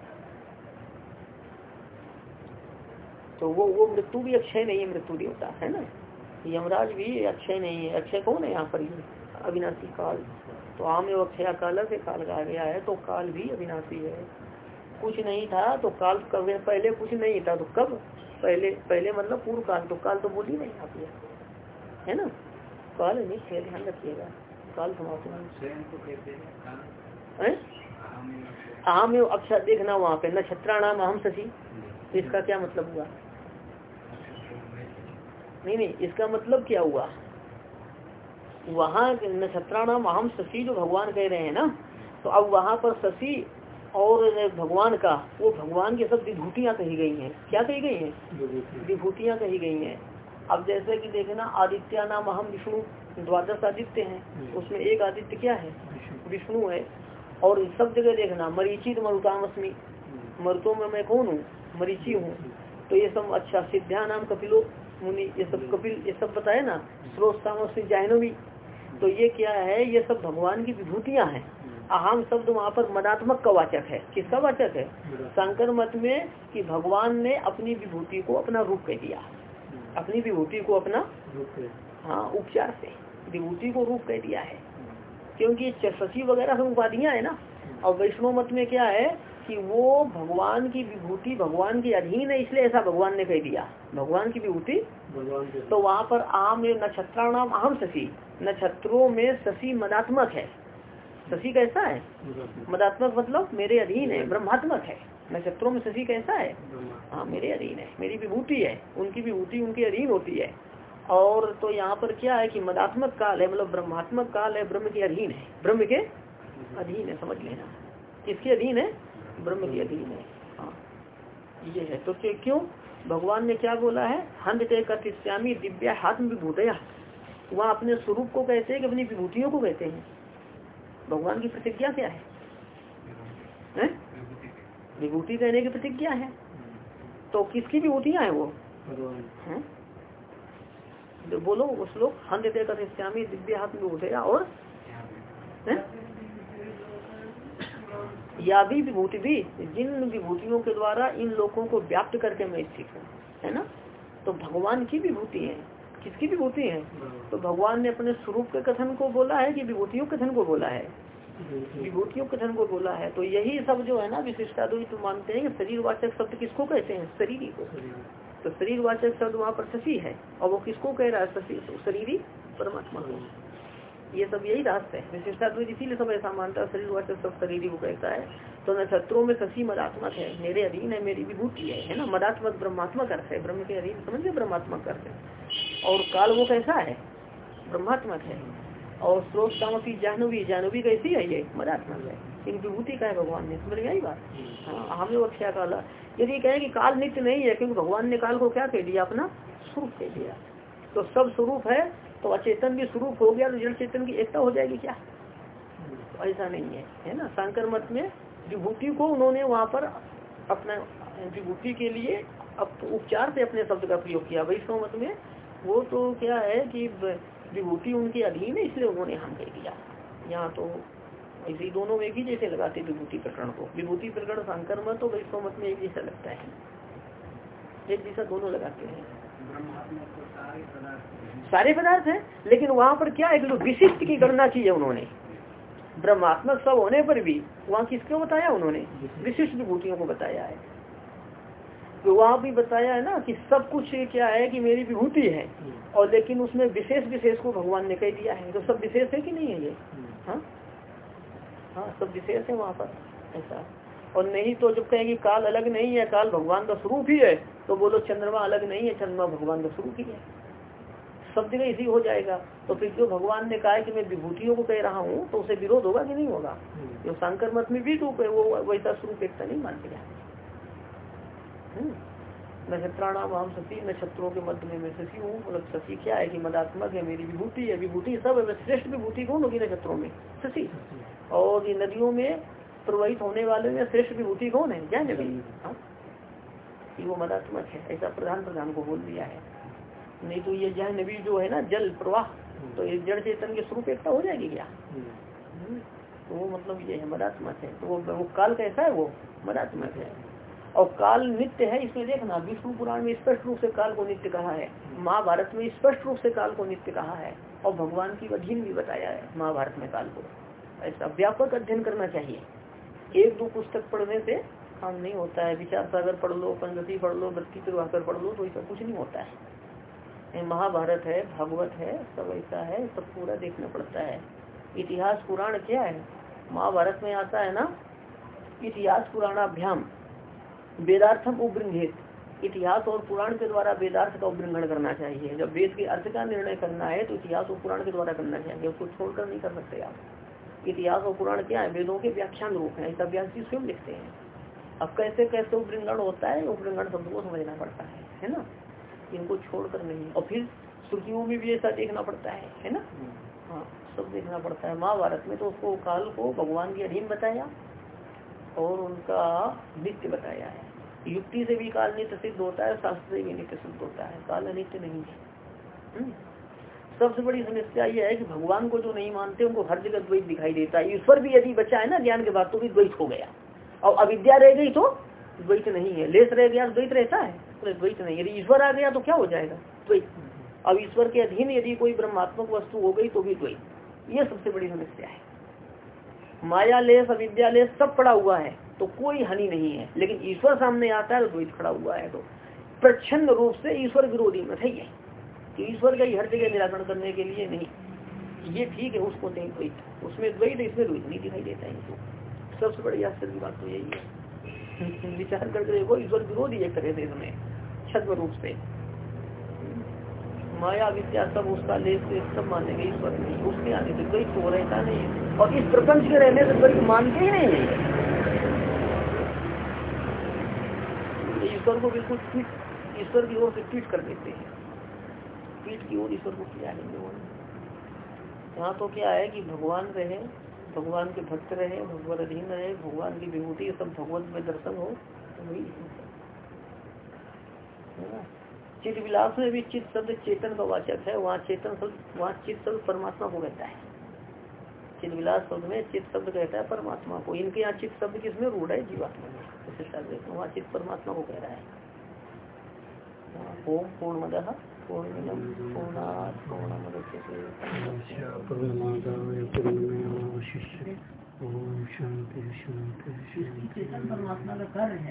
तो वो वो मृत्यु भी अक्षय नहीं है, मृत्यु देवता, है ना? यमराज भी अक्षय नहीं है। अक्षय कौन है यहाँ पर? ये अविनाशी काल। तो आम एवं अक्षय काल से काल कहा गया है तो काल भी अविनाशी है। कुछ नहीं था तो काल कब पहले कुछ नहीं था तो कब? पहले पहले मतलब पूर्व काल तो काल तो बोली नहीं आप है ना? काल नहीं है ध्यान रखिएगा। काल समाप्त आम एवं अक्षर। देखना वहाँ पे नक्षत्रा नाम अहम शशि तो इसका क्या मतलब हुआ? नहीं नहीं इसका मतलब क्या हुआ? वहाँ नक्षत्राणाम अहम शशि जो भगवान कह रहे हैं ना तो अब वहाँ पर शशि और भगवान का वो भगवान के सब विभूतियाँ कही गई हैं। क्या कही गई हैं? विभूतियाँ कही गई हैं। अब जैसे कि देखना आदित्य नाम अहम विष्णु द्वादश आदित्य हैं। उसमें एक आदित्य क्या है? विष्णु। है। और सब जगह देखना मरीचित मरुतामस्मी। मरुतों में मैं कौन हूँ? मरीची हूँ। तो ये सब अच्छा सिद्धा नाम कपिलो मुनि ये सब कपिल ये सब बताए ना स्रोत सामो से जाहनवी तो ये क्या है? ये सब भगवान की विभूतियाँ हैं। अहम शब्द वहाँ पर मदात्मक का वाचक है। किसका वाचक है? शंकर मत में कि भगवान ने अपनी विभूति को अपना रूप कह दिया। अपनी विभूति को अपना हाँ उपचार से। विभूति को रूप कह दिया है। क्योंकि शशि वगैरह सब उपाधियाँ है ना। और वैष्णव मत में क्या है कि वो भगवान की विभूति भगवान के अधीन है इसलिए ऐसा भगवान ने कह दिया। भगवान की विभूति। भगवान तो वहाँ पर आम नक्षत्रा नाम अहम शशि नक्षत्रों में शशि मदात्मक है। शशि कैसा है? मदात्मक मतलब मेरे अधीन है ब्रह्मात्मक है। नक्षत्रों में शशि कैसा है हाँ मेरे अधीन है मेरी विभूति है उनकी विभूति उनके अधीन होती है। और तो यहाँ पर क्या है कि मदात्मक काल है मतलब ब्रह्मात्मक काल है ब्रह्म के अधीन है। ब्रह्म के अधीन है समझ लेना। किसके अधीन है? ब्रह्म के अधीन है हाँ। ये है। तो क्यों भगवान ने क्या बोला है? हंद कथिश्यामी दिव्या हाथ में विभूतया। वहाँ अपने स्वरूप को कहते हैं कि अपनी विभूतियों को कहते हैं। भगवान की प्रतिज्ञा क्या है, है? विभूति कहने की प्रतिज्ञा है। तो किसकी विभूतियाँ है वो? है? तो बोलो उस लोग हम देते श्यामी दिव्य हाथ में उठेगा और? है? या भी विभूति भी जिन विभूतियों के द्वारा इन लोगों को व्याप्त करके मैं स्थित हूँ है ना? तो भगवान की विभूति है। किसकी विभूति है? तो भगवान ने अपने स्वरूप के कथन को बोला है कि विभूतियों कथन को बोला है। विभूतियों कथन को बोला है। तो यही सब जो है ना विशिष्टा तो मानते हैं कि शरीर वाचक शब्द किसको कहते हैं? शरीर को। तो शरीर वाचक शब्द वहाँ पर शशि है। और वो किसको कह रहा है? शरीर परमात्मा को। ये सब यही रास्ते है। विशिष्टा तो इसीलिए सब ऐसा मानता है, शरीर वाचक सब शरीर को कहता है। तो नक्षत्रों में शशि मदात्मक है, मेरे अधीन है, मेरी विभूति है है ना? मदात्मक ब्रह्मात्मक अर्थ है। ब्रह्म के अधीन समझ ब्रह्मात्मक अर्थ है। और काल वो कैसा है? ब्रह्मात्मक है। और स्रोत कामकी जानवी जानवी कैसी है ये? मदात्मक है इन विभूति का है भगवान ने, समझ गई बात? हाँ हमें वक्षा काला यदि कहें कि काल नित्य नहीं है, क्योंकि भगवान ने काल को क्या कह दिया? अपना स्वरूप कह दिया। तो सब स्वरूप है तो अचेतन भी स्वरूप हो गया तो जल चेतन की एकता हो जाएगी क्या? तो ऐसा नहीं है है ना? शंकर मत में विभूति को उन्होंने वहाँ पर अपना विभूति के लिए उपचार से अपने शब्द का प्रयोग किया। वैष्णव मत में वो तो क्या है कि विभूति उनके अधीन है इसलिए उन्होंने हम कह दिया। यहाँ तो ऐसे दोनों में भी जैसे लगाते विभूति प्रकरण को। विभूति प्रकरण शंकर मत और वैष्णव मत में एक जैसा लगता है। एक जैसा दोनों लगाते हैं। सारे पदार्थ है। लेकिन वहाँ पर क्या है विशिष्ट की गणना की है उन्होंने? ब्रह्मात्मक सब होने पर भी वहाँ किसको बताया उन्होंने? विशिष्ट विभूतियों को बताया है। तो वहाँ भी बताया है ना कि सब कुछ क्या है कि मेरी विभूति है। और लेकिन उसमें विशेष विशेष को भगवान ने कह दिया है। तो सब विशेष है कि नहीं है ये? हाँ? हाँ सब विशेष है वहाँ पर ऐसा। और नहीं तो जब कहेंगे काल अलग नहीं है काल भगवान का स्वरूप ही है तो बोलो चंद्रमा अलग नहीं है चंद्रमा भगवान का स्वरूप ही है। सब जगह इसी हो जाएगा। तो फिर जो भगवान ने कहा है कि मैं विभूतियों को कह रहा हूँ तो उसे विरोध होगा कि नहीं होगा? जो शंकर मत में भी रूप है वो वैसा स्वरूप एकता नहीं मान लिया हम्म। नक्षत्राणाम हम सती नक्षत्रों के मध्य में मैं शशि हूँ मतलब शशि क्या है कि मदात्मक है मेरी विभूति है विभूति सब है श्रेष्ठ विभूति कौन होगी नक्षत्रों में? शशि और ये नदियों में प्रवाहित होने वाले में श्रेष्ठ विभूति कौन है? क्या नबी हाँ। वो मदात्मक है ऐसा प्रधान प्रधान को बोल दिया है। नहीं तो ये जय नबी जो है ना जल प्रवाह तो ये जड़ चेतन के स्वरूप एकता हो जाएगी क्या? हम्म। तो वो मतलब ये है मदात्मक है। तो वो, वो काल कैसा है वो? मदात्मक है। और काल नित्य है, इसमें देखना, विष्णु पुराण में स्पष्ट रूप से काल को नित्य कहा है। महाभारत में स्पष्ट रूप से काल को नित्य कहा है और भगवान की अधीन भी बताया है महाभारत में काल को। ऐसा व्यापक अध्ययन करना चाहिए। एक दो पुस्तक पढ़ने से काम नहीं होता है। विचार सागर पढ़ लो पंचती पढ़ लो वृत्ति प्रभाकर पढ़ लो तो ऐसा कुछ नहीं होता है। महाभारत है, भागवत है, सब ऐसा है, सब पूरा देखना पड़ता है। इतिहास पुराण क्या है? महाभारत में आता है ना, इतिहास पुराणाभ्याम। वेदार्थम उपृंगित इतिहास और पुराण के द्वारा वेदार्थ का उपृंगण करना चाहिए। जब वेद के अर्थ का निर्णय करना है तो इतिहास और पुराण के द्वारा करना चाहिए। उसको छोड़कर नहीं कर सकते आप। इतिहास और पुराण क्या है? वेदों के व्याख्यान रूप है। ऐसा व्यास जी स्वयं लिखते हैं। अब कैसे कैसे उपृंगण होता है? उपृंगण शब्द को समझना पड़ता है। है ना? इनको छोड़कर नहीं। और फिर श्रुतियों में भी ऐसा देखना पड़ता है। है ना? हाँ सब देखना पड़ता है। महाभारत में तो उसको काल को भगवान के अधीन बताया। और उनका नित्य बताया है। युक्ति से भी काल नित्य सिद्ध होता है, शास्त्र से भी नित्य सिद्ध होता है। काल अनित्य नहीं है। हम्म? सबसे बड़ी समस्या यह है कि भगवान को जो नहीं मानते, उनको हर जगह द्वैत दिखाई देता है। ईश्वर भी यदि बचा है ना ज्ञान के बाद तो भी द्वैत हो गया। और अविद्या रह गई तो द्वैत नहीं है। लेस रह गया, द्वैत रहता है तो द्वैत नहीं यदि ईश्वर आ गया तो क्या हो जाएगा? द्वैत। अब ईश्वर के अधीन यदि कोई ब्रह्मात्मक वस्तु हो गई तो भी द्वैत। ये सबसे बड़ी समस्या है। माया लेस अविद्या लेस सब पड़ा हुआ है तो कोई हानि नहीं है। लेकिन ईश्वर सामने आता है तो द्वैत खड़ा हुआ है तो प्रच्छन्न रूप से ईश्वर विरोधी मत है कि ईश्वर का ही हर जगह निराकरण करने के लिए नहीं। ये ठीक है, उसको नहीं द्वैत। उसमें द्वैत, इसमें द्वैत नहीं दिखाई देता है सबसे बड़ी आश्चर्य की बात तो यही है। विचार करके देखो, ईश्वर विरोधी एक तरह से इसमें छद्म रूप से माया विद्या सब उसका लेस सब मानेंगे ईश्वर नहीं उसके आने से द्वैत तो रहता नहीं और इस प्रपंच के रहने से द्वैत मानते ही नहीं है। ईश्वर को बिल्कुल पीठ, ईश्वर की ओर से पीठ कर देते हैं। पीठ की ओर ईश्वर को किया है यहाँ तो क्या है कि भगवान रहे, भगवान के भक्त रहे, भगवान अधीन रहे, भगवान की विभूति सब भगवत में दर्शन हो तो वही है ना? चित विलास में भी चित शब्द चेतन का वाचक है वहाँ चेतन शब्द वहाँ चित शब्द परमात्मा को कहता है। चित विलास शब्द में चित शब्द कहता है परमात्मा को। इनके यहाँ चित शब्द किसमें रूढ़ है? जीवात्मा में। वहाँ चित परमात्मा को कह रहा है। ओम पूर्ण मद शांति शांति शांति चेतन परमात्मा का कार्य है।